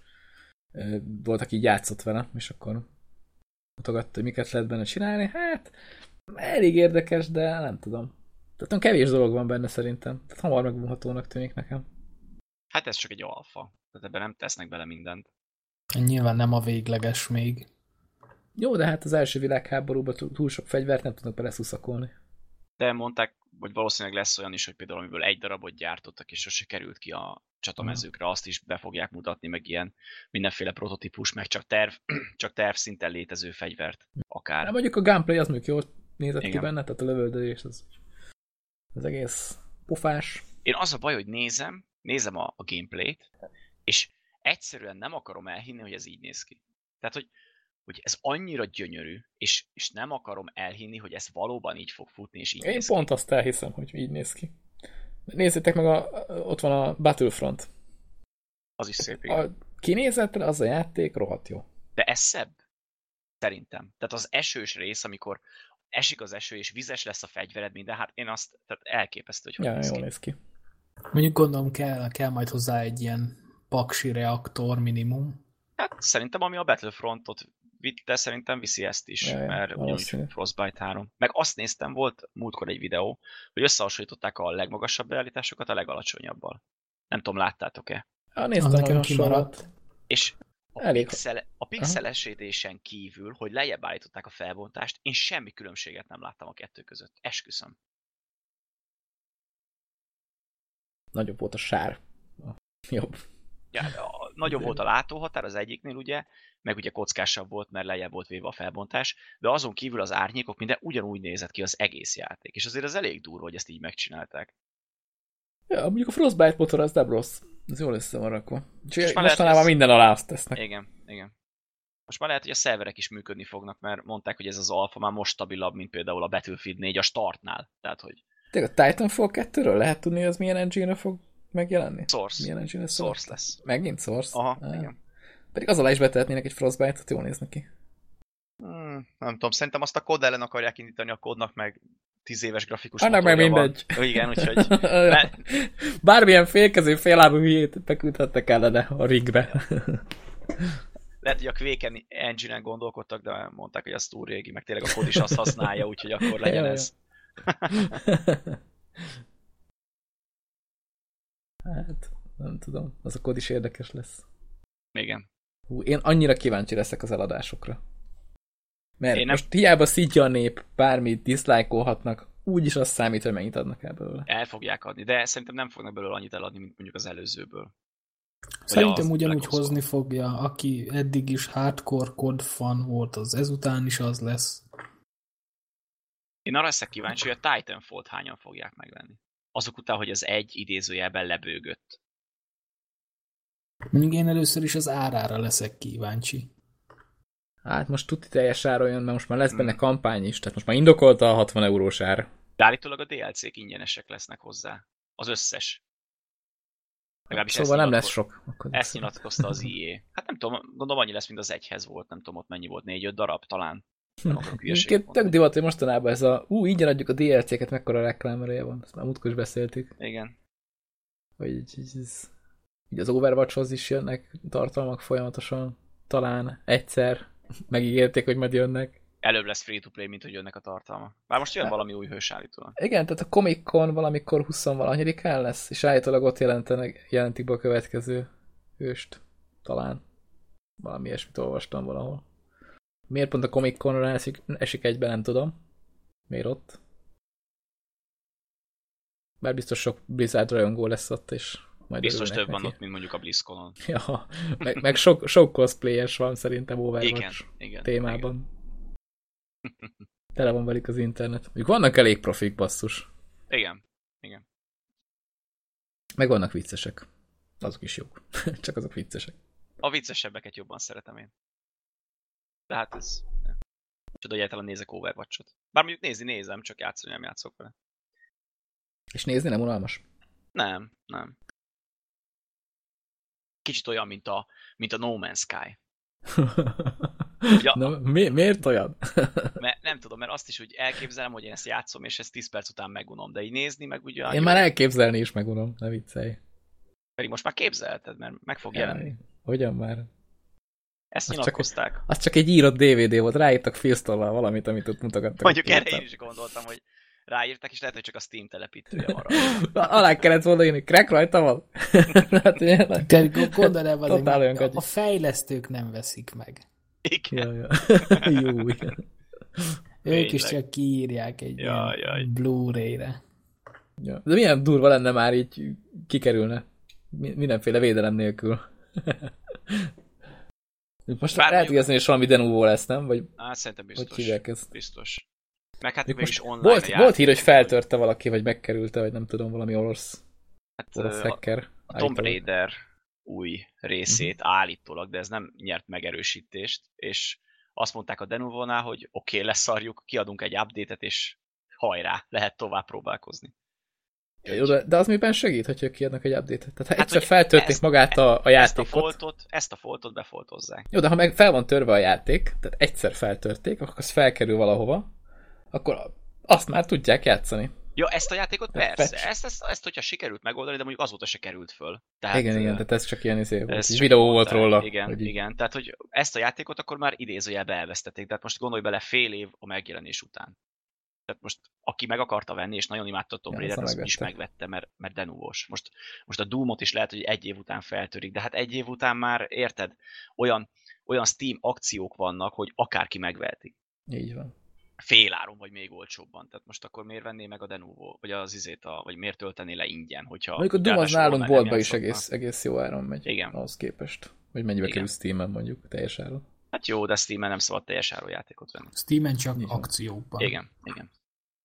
ö, volt, aki így játszott vele, és akkor mutogatta, hogy miket lehet benne csinálni. Hát, elég érdekes, de nem tudom. Tehát olyan kevés dolog van benne szerintem. Tehát hamar megmondhatónak tűnik nekem. Hát ez csak egy alfa. Tehát ebben nem tesznek bele mindent. Nyilván nem a végleges még. Jó, de hát az első világháborúban túl- sok fegyvert nem tudnak beleszuszakolni. De mondták, hogy valószínűleg lesz olyan is, hogy például amiből egy darabot gyártottak, és sose került ki a csatamezőkre, azt is be fogják mutatni, meg ilyen mindenféle prototípus, meg csak terv, csak terv szinten létező fegyvert akár. Hát mondjuk a gameplay az mondjuk jól nézett ki Igen. benne, tehát a lövöldözés az, az egész pofás. Én az a baj, hogy nézem, nézem a, a gameplayt, és egyszerűen nem akarom elhinni, hogy ez így néz ki. Tehát, hogy, hogy ez annyira gyönyörű, és, és nem akarom elhinni, hogy ez valóban így fog futni, és így Én néz pont azt elhiszem, hogy így néz ki. Nézzétek meg, a, ott van a Battlefront. ki. Az is szép, igen. A kinézetre az a játék rohadt jó. De ez szebb. Szerintem. Tehát az esős rész, amikor esik az eső, és vizes lesz a fegyvered, minden, hát én azt, tehát elképesztő, hogy hogy Ja, néz jól ki. néz ki. Mondjuk gondolom kell, kell majd hozzá egy ilyen paksi reaktor minimum. Hát szerintem ami a Battlefrontot vitte, szerintem viszi ezt is, Ja, ja, mert ugyanúgy valószínű. Frostbite 3. Meg azt néztem, volt múltkor egy videó, hogy összehasonlították a legmagasabb beállításokat a legalacsonyabbal. Nem tudom, láttátok-e? Ja, néztem nekem kimaradt. És a, Elég. pixel, a pixelesítésen kívül, hogy lejjebb állították a felbontást, én semmi különbséget nem láttam a kettő között. Esküszöm. Nagyobb volt a sár. Jobb. Ja, a, nagyobb volt a látóhatár az egyiknél, ugye, meg ugye kockásabb volt, mert lejjebb volt véve a felbontás, de azon kívül az árnyékok minden ugyanúgy nézett ki az egész játék. És azért az elég durva, hogy ezt így megcsinálták. Ja, mondjuk a Frostbite motor az nem rossz. Ez jól össze van rakva. Úgyhogy Most lehet, mostanában ez- minden alá azt tesznek. Igen, igen. Most már lehet, hogy a szerverek is működni fognak, mert mondták, hogy ez az alfa már most stabilabb, mint például a Battlefield 4 a startnál. Tehát, hogy Tényleg a Titanfall 2-ről lehet tudni, hogy az milyen engine fog megjelenni? Source. Milyen engine Source lesz. Megint Source? Aha, Ah. igen. Pedig az alá is betehetnének egy Frostbite-ot, jól néz neki. Hmm, nem tudom, szerintem azt a kód ellen akarják indítani a kódnak, meg 10 éves grafikus Annak meg motorja van. mindegy. Ó, Igen, úgyhogy Mert- Bármilyen félkező féllábú hülyét beküldhettek ellene a rigbe. lehet, hogy a Quake engine-en gondolkodtak, de mondták, hogy az túl régi, meg tényleg a kód is azt használja, úgyhogy akkor legyen ez. hát, nem tudom. Az a kód is érdekes lesz. Igen. Hú, én annyira kíváncsi leszek az eladásokra. Mert Én nem- most hiába szítja a nép, bármit diszlájkolhatnak, úgyis az számít, hogy mennyit adnak el belőle. El fogják adni, de szerintem nem fognak belőle annyit eladni, mint mondjuk az előzőből. Szerintem ugyanúgy hozni fogja, aki eddig is hardcore kod fan volt, az ezután is az lesz. Én arra leszek kíváncsi, hogy a Titanfall-t hányan fogják megvenni. Azok után, hogy az egy idézőjelben lebőgött. Mondjuk én először is az árára leszek kíváncsi. Hát most tuti teljes áron jön, mert most már lesz Hmm. benne kampány is, tehát most már indokolta a 60 eurós ár. De állítólag a DLC-k ingyenesek lesznek hozzá. Az összes. Legalábbis Szóval nem lesz sok. Akkor Ezt nyilatkozta az IE. Hát nem tudom, gondolom annyi lesz, mint az egyhez volt. Nem tudom, ott mennyi volt, négy-öt darab talán. Egyébként tök divat, hogy mostanában ez a ú, ingyen adjuk a DLC-ket, mekkora reklámereje van. Ezt már múltkor is beszéltük, Igen. hogy így, így, így az Overwatchhoz is jönnek tartalmak folyamatosan. Talán egyszer megígérték, hogy majd jönnek. Előbb lesz free-to-play, mint hogy jönnek a tartalmak. Bár most jön Hát. valami új hős állítólag. Igen, tehát a Comic Con valamikor 20 valahanyadikán lesz, és állítólag ott jelentenek, jelentik be a következő hőst. Talán. Valami ilyesmit olvastam valahol. Miért pont a Comic Conra esik, esik egyben, nem tudom. Miért ott? Bár biztos sok Blizzard rajongó lesz ott, és majd Biztos több van ott, mint mondjuk a BlizzConon. Ja, meg, meg sok, sok cosplayers van szerintem Overwatch Igen, igen. témában. Tele van velük az internet. Mondjuk vannak elég profik basszus. Igen. igen. Meg vannak viccesek. Azok is jók. Csak azok viccesek. A viccesebbeket jobban szeretem én. De hát ez... Csoda, hogy egyáltalán nézek Overwatch-ot. Bár mondjuk nézni nézem, csak játszani nem játszok vele. És nézni nem unalmas. Nem, nem. Kicsit olyan, mint a, mint a No Man's Sky. Ja. Na, mi, miért olyan? Mert nem tudom, mert azt is úgy elképzelem, hogy én ezt játszom, és ezt 10 perc után megunom, de így nézni, meg ugye... Én már elképzelni is megunom, ne viccelj. Pedig most már képzelted, mert meg fog jelenni. Hogyan már? Ezt Az csak- nyilatkozták. Az csak egy írott DVD volt, ráírtak filztollal valamit, amit ott mutogattak. Mondjuk erre én is gondoltam, hogy ráírták, és lehet, hogy csak a Steam telepítője van Alá kellett volna írni, crack rajta van? hát, gondolj el, Totál olyan a, fejlesztők nem veszik meg. Igen. Ja, ja. Jó, igen. Ők is csak kiírják egy ja, ilyen Blu-ray-re. Ja. De milyen durva lenne már így kikerülne. Mindenféle védelem nélkül. Most Bár lehet hogy valami Denuvo lesz, nem? Vagy hát szerintem biztos. Hogy hívják ezt? Biztos. Meg hát most online volt, volt hír, hogy feltörte valaki, vagy megkerülte, vagy nem tudom, valami orosz, hát, orosz hacker. A, Tomb Raider új részét uh-huh. állítólag, de ez nem nyert megerősítést, és azt mondták a Denuvónál, hogy oké, okay, leszarjuk, kiadunk egy update-et, és hajrá, lehet tovább próbálkozni. Jó, de, de az miben segít, hogyha kiadnak egy update-et? Tehát ha hát, egyszer feltörték ezt, magát a, a játékot... Ezt a, foltot, ezt a foltot befoltozzák. Jó, de ha meg fel van törve a játék, tehát egyszer feltörték, akkor az felkerül valahova, akkor azt már tudják játszani. Ja, ezt a játékot persze. Ezt, ezt, ezt, hogyha sikerült megoldani, de mondjuk azóta se került föl. Tehát, igen, igen, tehát ez csak ilyen izé, ez videó volt róla. Igen, hogy igen. Tehát, hogy ezt a játékot akkor már idézőjelbe elvesztették. Tehát most gondolj bele fél év a megjelenés után. Tehát most aki meg akarta venni, és nagyon imádta Tomb Raider, az is megvette, mert, mert denúvos. Most, most a Doomot is lehet, hogy egy év után feltörik, de hát egy év után már, érted, olyan, olyan Steam akciók vannak, hogy akárki megveheti. Így van féláron, vagy még olcsóbban. Tehát most akkor miért venné meg a Denuvo, vagy az izét, a, vagy miért töltené le ingyen, hogyha... Mondjuk a Doom az nálunk boltba is egész, egész jó áron megy. Igen. Ahhoz képest. Hogy mennyibe kerül Steam-en mondjuk, teljes áron. Hát jó, de Steam-en nem szabad teljes áron játékot venni. Steam-en csak igen. akcióban. Igen, igen.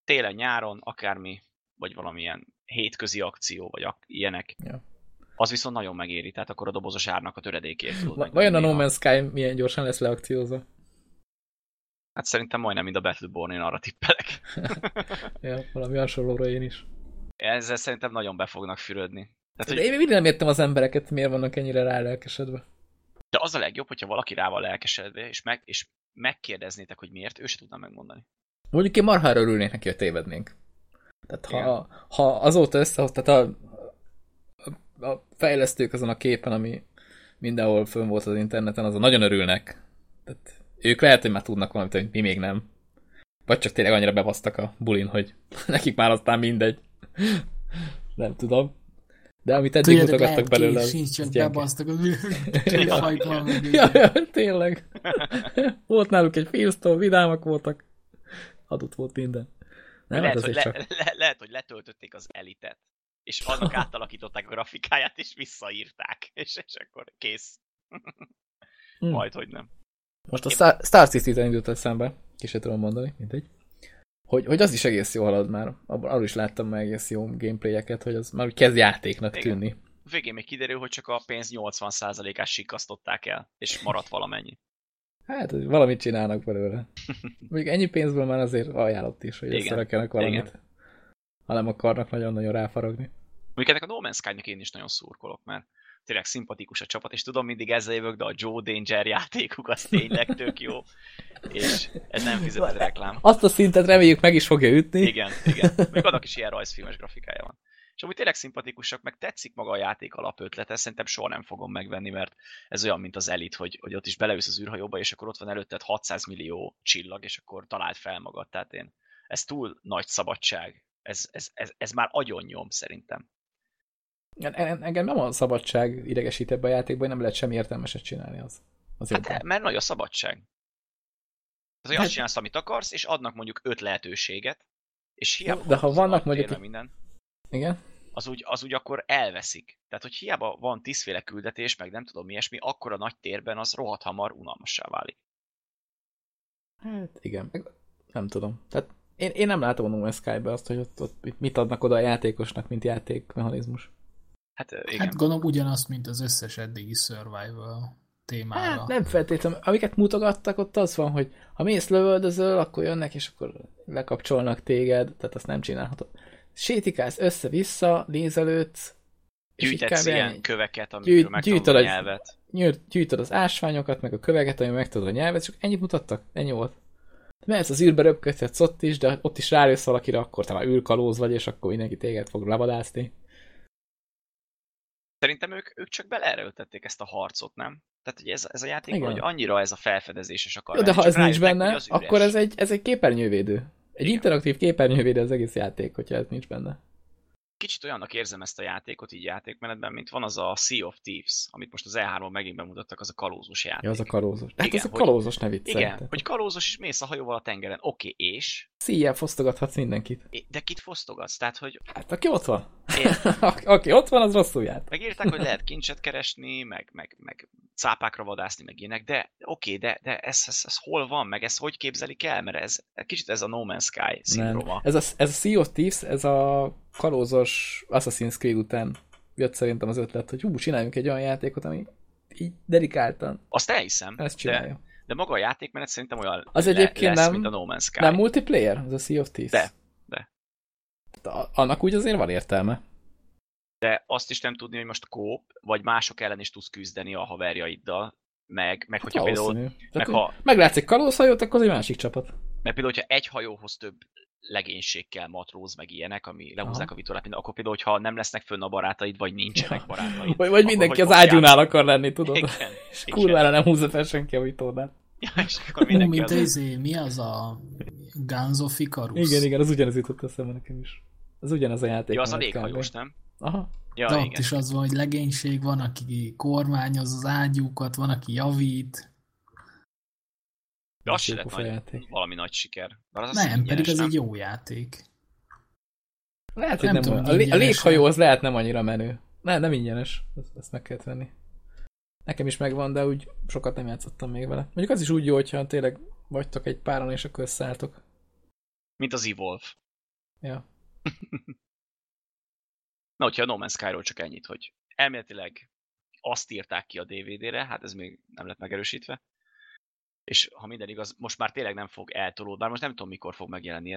Télen, nyáron, akármi, vagy valamilyen hétközi akció, vagy ak- ilyenek. Ja. Az viszont nagyon megéri, tehát akkor a dobozos árnak a töredékét tudod Vajon a No Man's Sky milyen gyorsan lesz leakciózva? Hát szerintem majdnem, mint a Battleborn, én arra tippelek. ja, valami hasonlóra én is. Ezzel szerintem nagyon be fognak fürödni. Tehát, De hogy... én mindig nem értem az embereket, miért vannak ennyire rá lelkesedve. De az a legjobb, hogyha valaki rá van lelkesedve, és, meg, és megkérdeznétek, hogy miért, ő se tudna megmondani. Mondjuk én marhára örülnék neki, hogy tévednénk. Tehát ha, ha azóta összehoz, tehát a, a fejlesztők azon a képen, ami mindenhol fönn volt az interneten, azon nagyon örülnek. Tehát ők lehet, hogy már tudnak valamit, hogy mi még nem. Vagy csak tényleg annyira bebasztak a bulin, hogy nekik már aztán mindegy. nem tudom. De amit eddig Tudjátok, mutogattak belőle, sincs, csak bebasztak a ja, ja, tényleg. volt náluk egy filmstól, vidámak voltak. Adott volt minden. Nem, lehet, hát hogy le, csak... le, lehet, hogy letöltötték az elitet, és annak átalakították a grafikáját, és visszaírták, és, és akkor kész. hmm. Majd, hogy nem. Most a Star, Star Citizen indult eszembe, ki tudom mondani, mindegy. Hogy, hogy az is egész jó halad már. Arról is láttam már egész jó gameplayeket, hogy az már úgy kezd játéknak Igen. tűnni. Végén még kiderül, hogy csak a pénz 80%-ás sikasztották el, és maradt valamennyi. Hát, hogy valamit csinálnak belőle. Még ennyi pénzből már azért ajánlott is, hogy összerekenek valamit. Igen. Ha nem akarnak nagyon-nagyon ráfaragni. Még ennek a No Man's Sky-nak én is nagyon szurkolok, mert tényleg szimpatikus a csapat, és tudom, mindig ezzel jövök, de a Joe Danger játékuk az tényleg tök jó, és ez nem fizetett reklám. Azt a szintet reméljük meg is fogja ütni. Igen, igen. Még annak is ilyen rajzfilmes grafikája van. És amúgy tényleg szimpatikusak, meg tetszik maga a játék alapötlete, szerintem soha nem fogom megvenni, mert ez olyan, mint az elit, hogy, hogy ott is beleülsz az űrhajóba, és akkor ott van előtted 600 millió csillag, és akkor találd fel magad. Tehát én, ez túl nagy szabadság. Ez, ez, ez, ez már agyon nyom, szerintem. Engem nem a szabadság idegesít ebbe a játékban, nem lehet semmi értelmeset csinálni az. az hát, mert nagy a szabadság. Tehát, hogy hát, azt csinálsz, amit akarsz, és adnak mondjuk öt lehetőséget, és hiába de ha vannak mondjuk... Minden, igen? Az úgy, az úgy akkor elveszik. Tehát, hogy hiába van tízféle küldetés, meg nem tudom mi ilyesmi, akkor a nagy térben az rohadt hamar unalmassá válik. Hát igen, nem tudom. Tehát én, én nem látom a No Sky-be azt, hogy ott, ott mit adnak oda a játékosnak, mint játékmechanizmus. Hát, igen. hát gondolom ugyanazt, mint az összes eddigi survival témára. Hát nem feltétlenül. Amiket mutogattak, ott az van, hogy ha mész lövöldözöl, akkor jönnek, és akkor lekapcsolnak téged, tehát azt nem csinálhatod. Sétikálsz össze-vissza, nézelődsz, Gyűjtetsz ilyen ennyi. köveket, amikről Gyűjt, megtanulod a nyelvet. Gyűjtöd az ásványokat, meg a köveket, ami megtudod a nyelvet, csak ennyit mutattak, ennyi volt. Mehetsz az űrbe röpködhetsz ott is, de ott is rájössz valakire, akkor te már űrkalóz vagy, és akkor mindenki téged fog lavadászni. Szerintem ők, ők csak beleerőltették ezt a harcot, nem? Tehát, hogy ez, ez a játék, hogy annyira ez a felfedezéses akar. Jó, de ha ez nincs benne, akkor ez egy, ez egy képernyővédő. Egy Igen. interaktív képernyő védi az egész játék, hogyha ez nincs benne. Kicsit olyannak érzem ezt a játékot így játékmenetben, mint van az a Sea of Thieves, amit most az E3-on megint bemutattak, az a kalózos játék. Ja, az a kalózos. Hát Igen, ez a kalózos ne. Igen, Tehát hogy kalózos is mész a hajóval a tengeren. Oké, okay, és? Szíjjel fosztogathatsz mindenkit. De kit fosztogatsz? Tehát, hogy Hát aki ott van. Aki ott van, az rosszul járt. megírták, hogy lehet kincset keresni, meg, meg, meg cápákra vadászni, meg ilyenek, de oké, okay, de, de ez, ez, ez, hol van, meg ezt hogy képzelik el? Mert ez kicsit ez a No Man's Sky szindróma. Ez a, ez a Sea of Thieves, ez a kalózos Assassin's Creed után jött szerintem az ötlet, hogy hú, csináljunk egy olyan játékot, ami így dedikáltan Azt elhiszem, ezt de, csinálja. de maga a játékmenet szerintem olyan Az le, egyébként lesz, nem- mint a No Man's Sky. Nem multiplayer, az a Sea of Thieves? De, de. De annak úgy azért van értelme. de azt is nem tudni, hogy most kóp, vagy mások ellen is tudsz küzdeni a haverjaiddal, meg, meg hogyha például, meg ha, Meglátsz egy kalózhajót, akkor az egy másik csapat. meg például, hogyha egy hajóhoz több legénység kell, matróz, meg ilyenek, ami lehúzzák Aha. a vitorlát, minden, akkor például, hogyha nem lesznek fönn a barátaid, vagy nincsenek barátaid. Vagy, vagy mindenki az ágyúnál akar lenni, tudod? Igen, És igen. kurvára nem húzza fel senki a vitorlát. Ja, és akkor Hú, mindenki mint az... izé, mi az a Icarus? Igen, igen, az ugyanaz jutott eszembe nekem is. Az ugyanaz a játék. Ja, az a léghajós, nem? Aha. Ja, De ott igen. is az van, hogy legénység van, aki kormányoz az ágyúkat, van, aki javít. De az se lett nagy, játék. valami nagy siker. Bár az Nem, pedig ez nem? egy jó játék. Lehet, hogy Nem nem, tudom, olyan. a, a léghajó az lehet nem annyira menő. Nem, nem ingyenes. Ezt, meg kellett venni. Nekem is megvan, de úgy sokat nem játszottam még vele. Mondjuk az is úgy jó, hogyha tényleg vagytok egy páran, és akkor összeálltok. Mint az Evolve. Ja. Na, hogyha a No Man's Sky-ról csak ennyit, hogy elméletileg azt írták ki a DVD-re, hát ez még nem lett megerősítve, és ha minden igaz, most már tényleg nem fog eltolódni, bár most nem tudom, mikor fog megjelenni,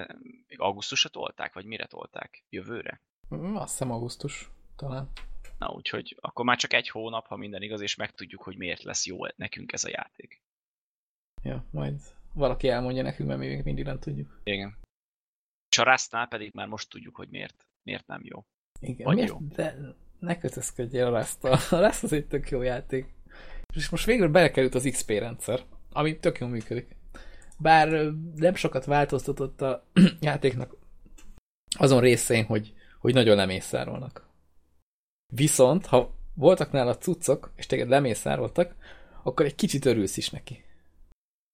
még augusztusra tolták, vagy mire tolták? Jövőre? Mm, Azt hiszem augusztus talán. Na, úgyhogy akkor már csak egy hónap, ha minden igaz, és megtudjuk, hogy miért lesz jó nekünk ez a játék. Ja, majd valaki elmondja nekünk, mert még mindig nem tudjuk. Igen. És a Rustnál pedig már most tudjuk, hogy miért, miért nem jó. Igen, Vagy miért? jó. De ne kötözködjél a rust A Rust az egy tök jó játék. És most végül belekerült az XP rendszer, ami tök jól működik. Bár nem sokat változtatott a játéknak azon részén, hogy, hogy nagyon lemészárolnak. Viszont, ha voltak nála cuccok, és téged lemészároltak, akkor egy kicsit örülsz is neki.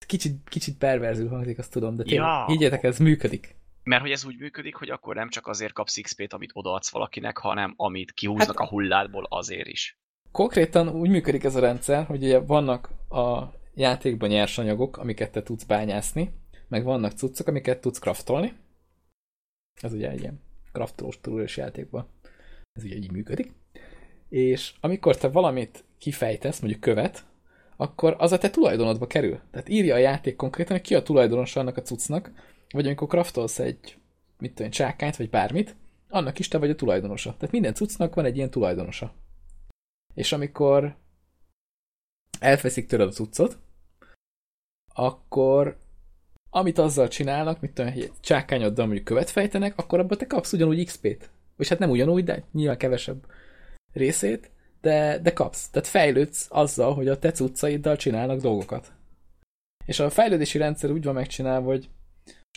Kicsit, kicsit perverzül hangzik, azt tudom, de tényleg, Ja. higgyetek, ez működik. Mert hogy ez úgy működik, hogy akkor nem csak azért kapsz XP-t, amit odaadsz valakinek, hanem amit kihúznak Hát- a hulládból azért is. Konkrétan úgy működik ez a rendszer, hogy ugye vannak a játékban nyersanyagok, amiket te tudsz bányászni, meg vannak cuccok, amiket tudsz craftolni. Ez ugye egy ilyen craftolós túlős játékban. Ez ugye így működik. És amikor te valamit kifejtesz, mondjuk követ, akkor az a te tulajdonodba kerül. Tehát írja a játék konkrétan, hogy ki a tulajdonos annak a cuccnak, vagy amikor craftolsz egy, mit tudom, csákányt, vagy bármit, annak is te vagy a tulajdonosa. Tehát minden cuccnak van egy ilyen tulajdonosa. És amikor elveszik tőled a cuccot, akkor amit azzal csinálnak, mit tudom, hogy egy csákányoddal mondjuk követ fejtenek, akkor abban te kapsz ugyanúgy XP-t. És hát nem ugyanúgy, de nyilván kevesebb részét, de, de kapsz. Tehát fejlődsz azzal, hogy a te cuccaiddal csinálnak dolgokat. És a fejlődési rendszer úgy van megcsinálva, hogy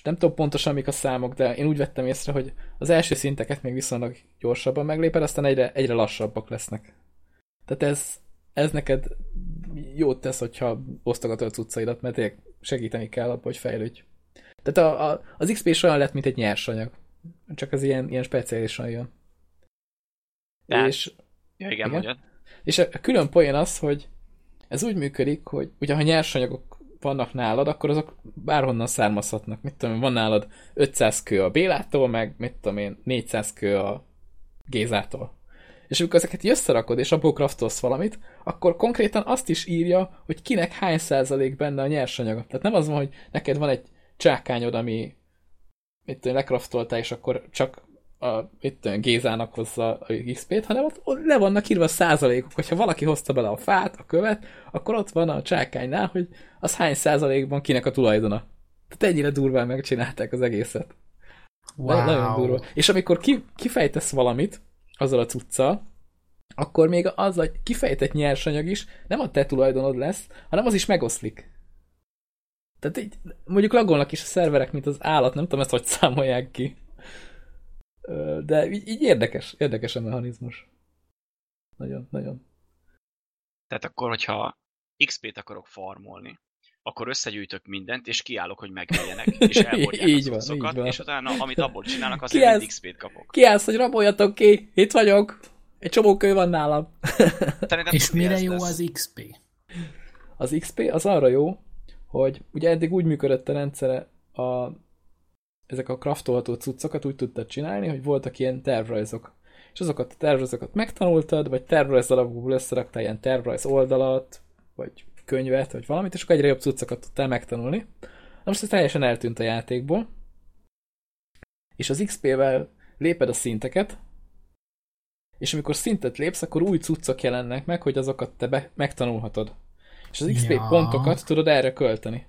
nem tudom pontosan mik a számok, de én úgy vettem észre, hogy az első szinteket még viszonylag gyorsabban megléped, aztán egyre, egyre lassabbak lesznek. Tehát ez, ez neked jót tesz, hogyha osztogatod a cuccaidat, mert tényleg segíteni kell abba, hogy fejlődj. Tehát a, a, az XP is olyan lett, mint egy nyersanyag. Csak az ilyen, ilyen speciálisan jön. Tehát- És, Ja, igen, Igen? mondjad. és a külön poén az, hogy ez úgy működik, hogy ugye ha nyersanyagok vannak nálad, akkor azok bárhonnan származhatnak. Mit tudom van nálad 500 kő a Bélától, meg mit tudom én, 400 kő a Gézától. És amikor ezeket összerakod, és abból craftolsz valamit, akkor konkrétan azt is írja, hogy kinek hány százalék benne a nyersanyaga. Tehát nem az van, hogy neked van egy csákányod, ami én, lekraftoltál, és akkor csak a, én, Gézának hozza a XP-t, hanem ott, ott le vannak írva a százalékok. Hogyha valaki hozta bele a fát, a követ, akkor ott van a csákánynál, hogy az hány százalékban kinek a tulajdona. Tehát ennyire durván megcsinálták az egészet. Wow. Wow. Nagyon durva. És amikor ki, kifejtesz valamit azzal a cuccal, akkor még az a kifejtett nyersanyag is nem a te tulajdonod lesz, hanem az is megoszlik. Tehát így, mondjuk lagolnak is a szerverek, mint az állat, nem tudom ezt hogy számolják ki. De így, így érdekes, érdekes a mechanizmus. Nagyon, nagyon. Tehát akkor, hogyha XP-t akarok farmolni, akkor összegyűjtök mindent, és kiállok, hogy megöljenek, és elmondják így van, így van. és utána, amit abból csinálnak, azért Kiállsz, mind XP-t kapok. Kiállsz, hogy raboljatok ki, itt vagyok, egy csomó kő van nálam. és mire jó lesz. az XP? Az XP az arra jó, hogy ugye eddig úgy működött a rendszere, a, ezek a kraftolható cuccokat úgy tudtad csinálni, hogy voltak ilyen tervrajzok. És azokat a tervrajzokat megtanultad, vagy tervrajz alapból összeraktál ilyen tervrajz oldalat, vagy könyvet, vagy valamit, és akkor egyre jobb cuccokat tudtál megtanulni. Na most ez teljesen eltűnt a játékból. És az XP-vel léped a szinteket, és amikor szintet lépsz, akkor új cuccok jelennek meg, hogy azokat te be megtanulhatod. És az XP ja. pontokat tudod erre költeni.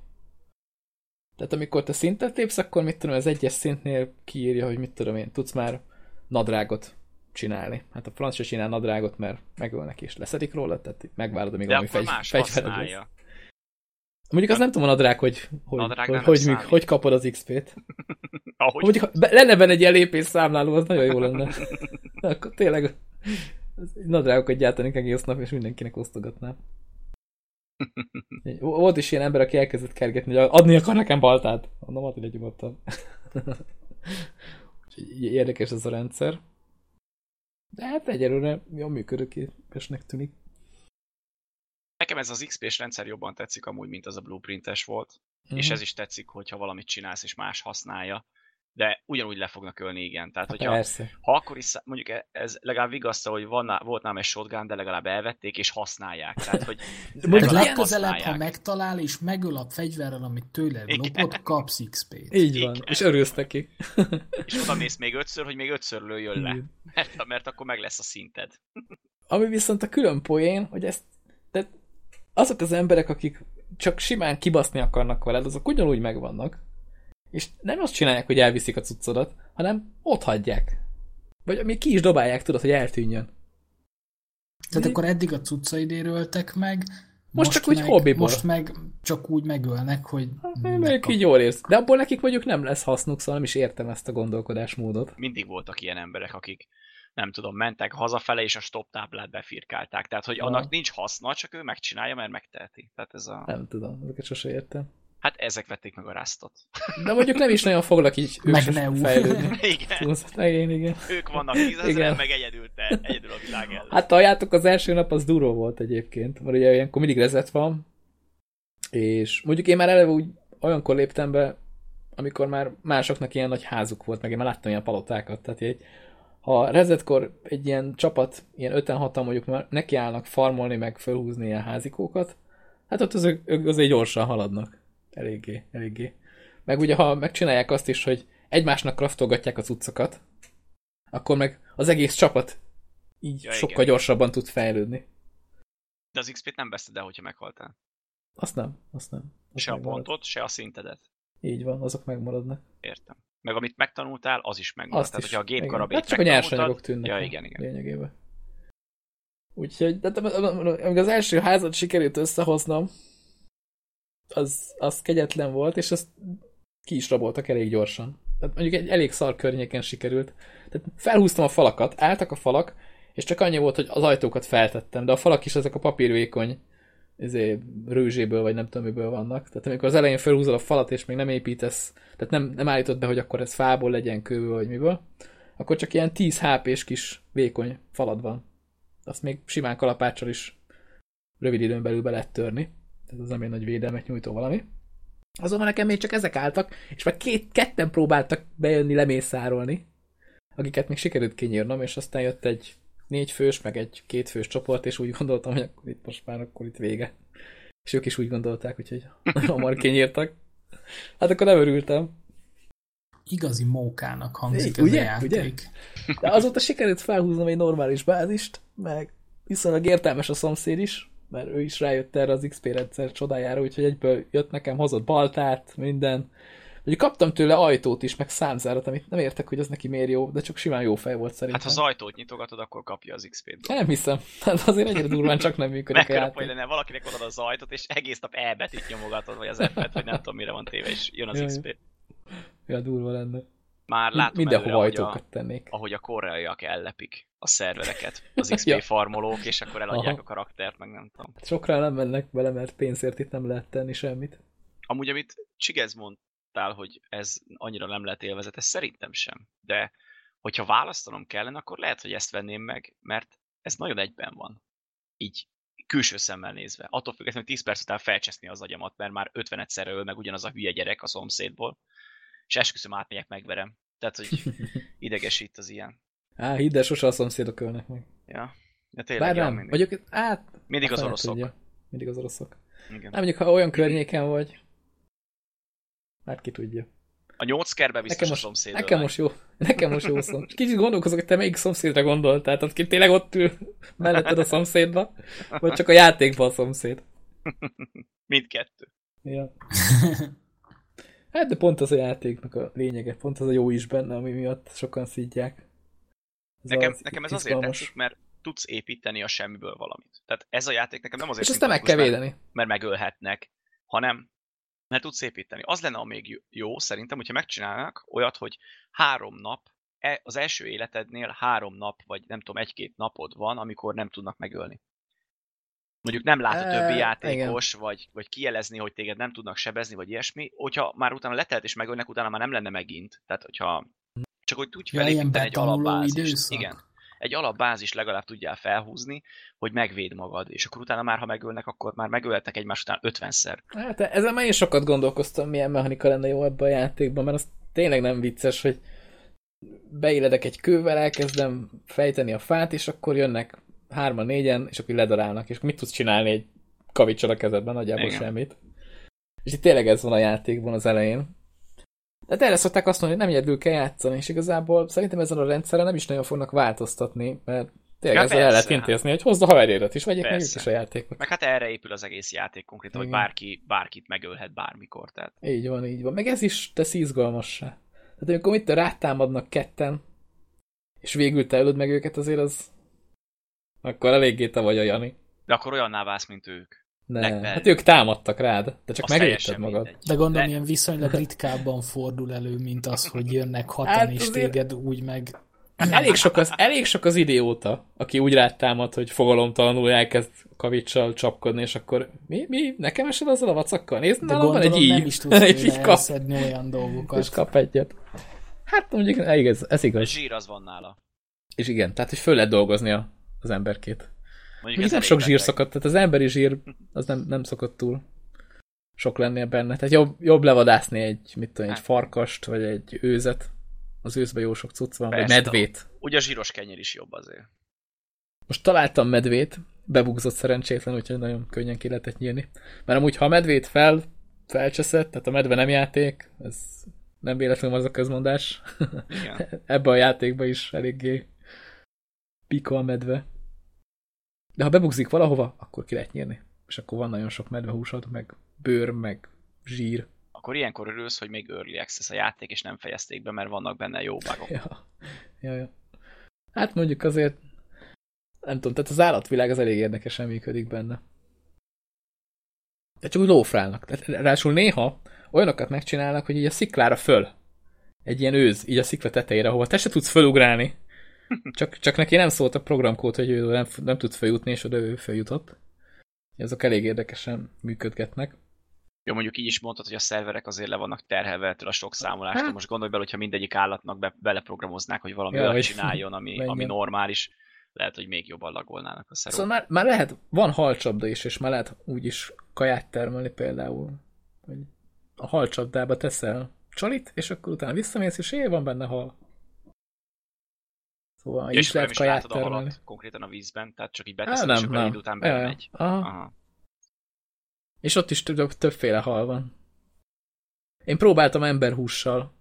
Tehát amikor te szintet lépsz, akkor mit tudom, az egyes szintnél kiírja, hogy mit tudom én, tudsz már nadrágot csinálni. Hát a francia csinál nadrágot, mert megölnek és leszedik róla, tehát megvárod, amíg valami fegy, fegyvered lesz. Mondjuk az nem tudom a nadrág, hogy hogy, nadrág hogy, hogy, hogy, hogy kapod az XP-t. Ahogy Mondjuk, ha lenne benne egy ilyen lépésszámláló, az nagyon jó lenne. Akkor tényleg nadrágokat gyártani egész nap, és mindenkinek osztogatnám. Volt is ilyen ember, aki elkezdett kergetni, hogy adni akar nekem baltát. Mondom, egy nyugodtan. Érdekes ez a rendszer. De hát egyelőre jól működőképesnek tűnik. Nekem ez az XP-s rendszer jobban tetszik amúgy, mint az a blueprintes volt. Mm-hmm. És mhm. ez is tetszik, hogyha valamit csinálsz és más használja de ugyanúgy le fognak ölni, igen. Tehát, hogyha, Persze. ha akkor is, mondjuk e- ez legalább vigasztal, hogy van, volt nálam egy shotgun, de legalább elvették és használják. Tehát, hogy Mondjuk legközelebb, ha megtalál és megöl a fegyverrel, amit tőle lopott, kapsz XP-t. Így van, igen. és örülsz neki. és oda mész még ötször, hogy még ötször lőjön le. Mert, mert akkor meg lesz a szinted. Ami viszont a külön poén, hogy ezt tehát azok az emberek, akik csak simán kibaszni akarnak veled, azok ugyanúgy megvannak és nem azt csinálják, hogy elviszik a cuccodat, hanem ott hagyják. Vagy még ki is dobálják, tudod, hogy eltűnjön. Tehát akkor eddig a cuccaid öltek meg, most, most csak úgy hobbiból. Most meg csak úgy megölnek, hogy... Hát, még így jól érsz. De abból nekik mondjuk nem lesz hasznuk, szóval nem is értem ezt a gondolkodásmódot. Mindig voltak ilyen emberek, akik nem tudom, mentek hazafele, és a stop táblát befirkálták. Tehát, hogy annak nincs haszna, csak ő megcsinálja, mert megteheti. Tehát ez a... Nem tudom, ezeket sose értem. Hát ezek vették meg a rástot. De mondjuk nem is nagyon foglak így meg nem fejlődni. igen. igen, igen. Ők vannak tízezeren, meg egyedül te, egyedül a világ ellen. Hát halljátok, az első nap az duró volt egyébként, mert ugye ilyenkor mindig rezet van, és mondjuk én már eleve úgy olyankor léptem be, amikor már másoknak ilyen nagy házuk volt, meg én már láttam ilyen palotákat, tehát egy, ha rezetkor egy ilyen csapat, ilyen 5 6 mondjuk már nekiállnak farmolni, meg fölhúzni ilyen házikókat, hát ott az, ők azért gyorsan haladnak. Eléggé, eléggé. Meg ugye, ha megcsinálják azt is, hogy egymásnak kraftolgatják az utcakat, akkor meg az egész csapat így ja, sokkal igen. gyorsabban tud fejlődni. De az XP-t nem veszed el, hogyha meghaltál. Azt nem, azt nem. Azt se a pontot, se a szintedet. Így van, azok megmaradnak. Értem. Meg amit megtanultál, az is megmarad. Azt Tehát, is. hogyha a gépkarabét hát csak a nyersanyagok tűnnek. Ja, igen, igen. Lényegében. Úgyhogy, de, amíg az első házat sikerült összehoznom, az, az kegyetlen volt, és azt ki is raboltak elég gyorsan. Tehát mondjuk egy elég szar környéken sikerült. Tehát felhúztam a falakat, álltak a falak, és csak annyi volt, hogy az ajtókat feltettem, de a falak is ezek a papírvékony ezért, rőzséből, vagy nem tudom, miből vannak. Tehát amikor az elején felhúzol a falat, és még nem építesz, tehát nem, nem állítod be, hogy akkor ez fából legyen, kőből, vagy miből, akkor csak ilyen 10 hp kis vékony falad van. Azt még simán kalapáccsal is rövid időn belül be lehet törni ez az nem egy nagy védelmet nyújtó valami. Azonban nekem még csak ezek álltak, és már két, ketten próbáltak bejönni lemészárolni, akiket még sikerült kinyírnom, és aztán jött egy négy fős, meg egy két fős csoport, és úgy gondoltam, hogy akkor itt most már akkor itt vége. És ők is úgy gondolták, úgyhogy hamar kinyírtak. Hát akkor nem örültem. Igazi mókának hangzik é, ugye? ez a játék. Ugye? De azóta sikerült felhúznom egy normális bázist, meg viszonylag értelmes a szomszéd is, mert ő is rájött erre az XP rendszer csodájára, úgyhogy egyből jött nekem, hozott baltát, minden, Ugye kaptam tőle ajtót is, meg számzárat, amit nem értek, hogy az neki miért jó, de csak simán jó fej volt szerintem. Hát ha az ajtót nyitogatod, akkor kapja az XP-t. Nem hiszem. Hát azért egyre durván csak nem működik a játék. lenne, valakinek adod az ajtót, és egész nap elbetűt nyomogatod, vagy az f vagy nem tudom mire van téve, és jön az. XP. Ja, durva lenne. Már látom Mindenhova előre, hogy ajtókat a, tennék. ahogy a koreaiak ellepik a szervereket, az XP Ja. farmolók, és akkor eladják Aha. a karaktert, meg nem tudom. Sokra nem mennek bele, mert pénzért itt nem lehet tenni semmit. Amúgy, amit Csigez mondtál, hogy ez annyira nem lehet élvezetes, szerintem sem. De hogyha választanom kellene, akkor lehet, hogy ezt venném meg, mert ez nagyon egyben van. Így külső szemmel nézve. Attól függetlenül 10 perc után felcseszni az agyamat, mert már 50 egyszer öl meg ugyanaz a hülye gyerek a szomszédból, és esküszöm átmegyek, megverem. Tehát, hogy idegesít az ilyen. Á, hidd el, sose a szomszédok ölnek meg. Ja. De tényleg, Bár nem, mindig, vagy ők, át, mindig az oroszok. tudja. Mindig az oroszok. Igen. Nem mondjuk, ha olyan környéken vagy, már ki tudja. A nyolckerbe biztos Nekem a most, szomszéd nekem most jó, nekem most jó szom. Kicsit gondolkozok, hogy te melyik szomszédra gondoltál, tehát ki tényleg ott ül melletted a szomszédba, vagy csak a játékban a szomszéd. Mindkettő. Ja. Hát de pont az a játéknak a lényege, pont az a jó is benne, ami miatt sokan szidják. Ez Nekem, nekem ez azért izgalmas. tetszik, mert tudsz építeni a semmiből valamit. Tehát ez a játék nekem nem azért És aztán meg kell védeni. mert megölhetnek, hanem mert tudsz építeni. Az lenne a még jó- jó, szerintem, hogyha megcsinálnak olyat, hogy három nap, e- az első életednél három nap, vagy nem tudom, egy-két napod van, amikor nem tudnak megölni. Mondjuk nem lát a többi játékos, vagy, vagy kijelezni, hogy téged nem tudnak sebezni, vagy ilyesmi. Hogyha már utána letelt és megölnek, utána már nem lenne megint. Tehát, hogyha csak hogy ilyen felépíteni egy alapbázist. időszak. Igen. Egy alapbázis legalább tudjál felhúzni, hogy megvéd magad, és akkor utána már, ha megölnek, akkor már megölhetnek egymás után 50-szer. Hát ezen már én sokat gondolkoztam, milyen mechanika lenne jó ebben a játékban, mert az tényleg nem vicces, hogy beéledek egy kővel, elkezdem fejteni a fát, és akkor jönnek hárman, négyen, és akkor ledarálnak, és mit tudsz csinálni egy kavicsal a kezedben? Nagyjából Igen. semmit. És itt tényleg ez van a játékban az elején. De erre szokták azt mondani, hogy nem egyedül kell játszani, és igazából szerintem ezen a rendszeren nem is nagyon fognak változtatni, mert tényleg Ja, ezzel el lehet persze. intézni, hogy hozd a haverjédet is, vegyék meg ők Persze. is a játékot. Meg hát erre épül az egész játék konkrétan, hogy Igen. bárki, bárkit megölhet bármikor. Tehát Így van, így van. Meg ez is teszi izgalmassá. Tehát amikor mit rátámadnak ketten, és végül te ölöd meg őket, azért az... Akkor eléggé te vagy a Jani. de akkor olyanná válsz, mint ők. Ne, hát ők támadtak rád, de csak teljesen magad. mindegy. De gondolom, De- ilyen viszonylag ritkábban fordul elő, mint az, hogy jönnek hatan, Hát és azért- téged úgy meg... Elég sok, az, elég sok az idióta, aki úgy rád támad, hogy fogalomtalanul elkezd kavicsal csapkodni, és akkor mi, mi, nekem esed azzal a vacakkal? Nézd, De nálam van egy így, nem is tudsz egy így kap, olyan és dolgokat. kap egyet. Hát mondjuk, ez, ez A igaz. zsír az van nála. És igen, tehát hogy föl lehet dolgozni a, az emberkét. Mondjuk Mondjuk nem ez sok zsír szokott, tehát az emberi zsír az nem, nem szokott túl sok lennie benne. Tehát jobb, jobb levadászni egy, mit tudom, egy Hát. farkast, vagy egy őzet. Az őzben jó sok cucc van, vagy Persze, medvét. Ugye a zsíros kenyér is jobb azért. Most találtam medvét, bebugzott szerencsétlen, úgyhogy nagyon könnyen ki lehetett nyírni. Mert amúgy, ha a medvét fel, felcseszett, tehát a medve nem játék, ez nem véletlenül az a közmondás. Igen. Ebbe a játékba is eléggé pika a medve. De ha bebugzik valahova, akkor ki lehet nyírni. És akkor van nagyon sok medvehúsod, meg bőr, meg zsír. Akkor ilyenkor örülsz, hogy még early access a játék, és nem fejezték be, mert vannak benne jó bugok. Ja. Ja, ja. Hát mondjuk azért nem tudom, tehát az állatvilág az elég érdekesen működik benne. De csak úgy lófrálnak. Tehát Ráadásul néha olyanokat megcsinálnak, hogy így a sziklára föl. Egy ilyen őz, így a szikla tetejére, ahova te se tudsz fölugrálni. Csak, csak neki nem szólt a programkód, hogy ő nem, nem tud feljutni, és oda ő feljutott. Azok elég érdekesen működgetnek. Jó, mondjuk így is mondtad, hogy a szerverek azért le vannak terhelve ettől a sok számolástól. Hát. Most gondolj bele, hogyha mindegyik állatnak be, beleprogramoznák, hogy valami Ja, olyat csináljon, ami, menjen. ami normális, lehet, hogy még jobban lagolnának a szerverek. Szóval már, már lehet, van halcsapda is, és már lehet úgy is kaját termelni például. Hogy a halcsapdába teszel csalit, és akkor utána visszamész, és él van benne hal. Szóval így és is akkor nem lehet is látod a halat konkrétan a vízben, tehát csak így beteszed, és nem, akkor egy nem. idő után Ja, ja. belemegy. Aha. Aha. És ott is több, többféle hal van. Én próbáltam emberhússal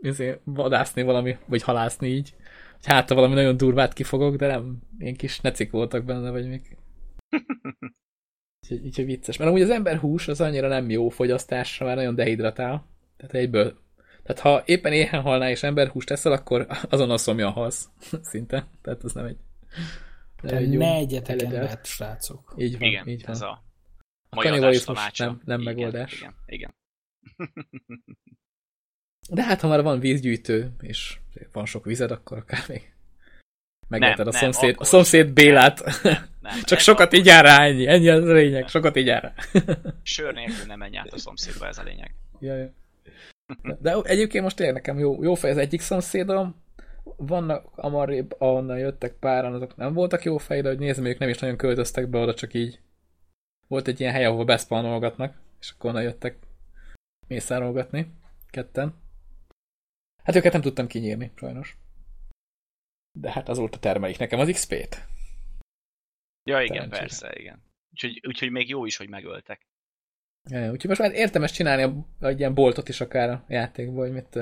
izé, vadászni valami, vagy halászni így. Hogy hát, ha valami nagyon durvát kifogok, de nem, én kis necik voltak benne, vagy még. Úgyhogy vicces. Mert amúgy az emberhús az annyira nem jó fogyasztásra, mert nagyon dehidratál. Tehát egyből. Tehát ha éppen éhen halnál és emberhúst eszel, akkor azonnal szomjan halsz. Szinte. Tehát az nem egy... Nem egy ne egyetek embert, srácok. Így van, Igen, így van. ez a A adás tanácsa. nem, nem Igen, megoldás. Igen, igen. De hát, ha már van vízgyűjtő, és van sok vized, akkor akár még megleheted a nem, szomszéd, a szomszéd Bélát. Nem, Csak ez sokat így rá, ennyi. Ennyi az a lényeg. Sokat így rá. Sör nélkül nem menj át a szomszédba, ez a lényeg. ja, ja. De egyébként most tényleg nekem jó, jó fej az egyik szomszédom. Vannak amarrébb, ahonnan jöttek páran, azok nem voltak jó fej, de hogy nézem, ők nem is nagyon költöztek be oda, csak így. Volt egy ilyen hely, ahol beszpanolgatnak, és akkor onnan jöttek mészárolgatni, ketten. Hát őket nem tudtam kinyírni, sajnos. De hát azóta termelik nekem az XP-t. Ja, igen, Szerencsére. persze, igen. Úgyhogy, úgyhogy még jó is, hogy megöltek. Ja, úgyhogy most már értemes csinálni a, egy ilyen boltot is akár a játékból, hogy mit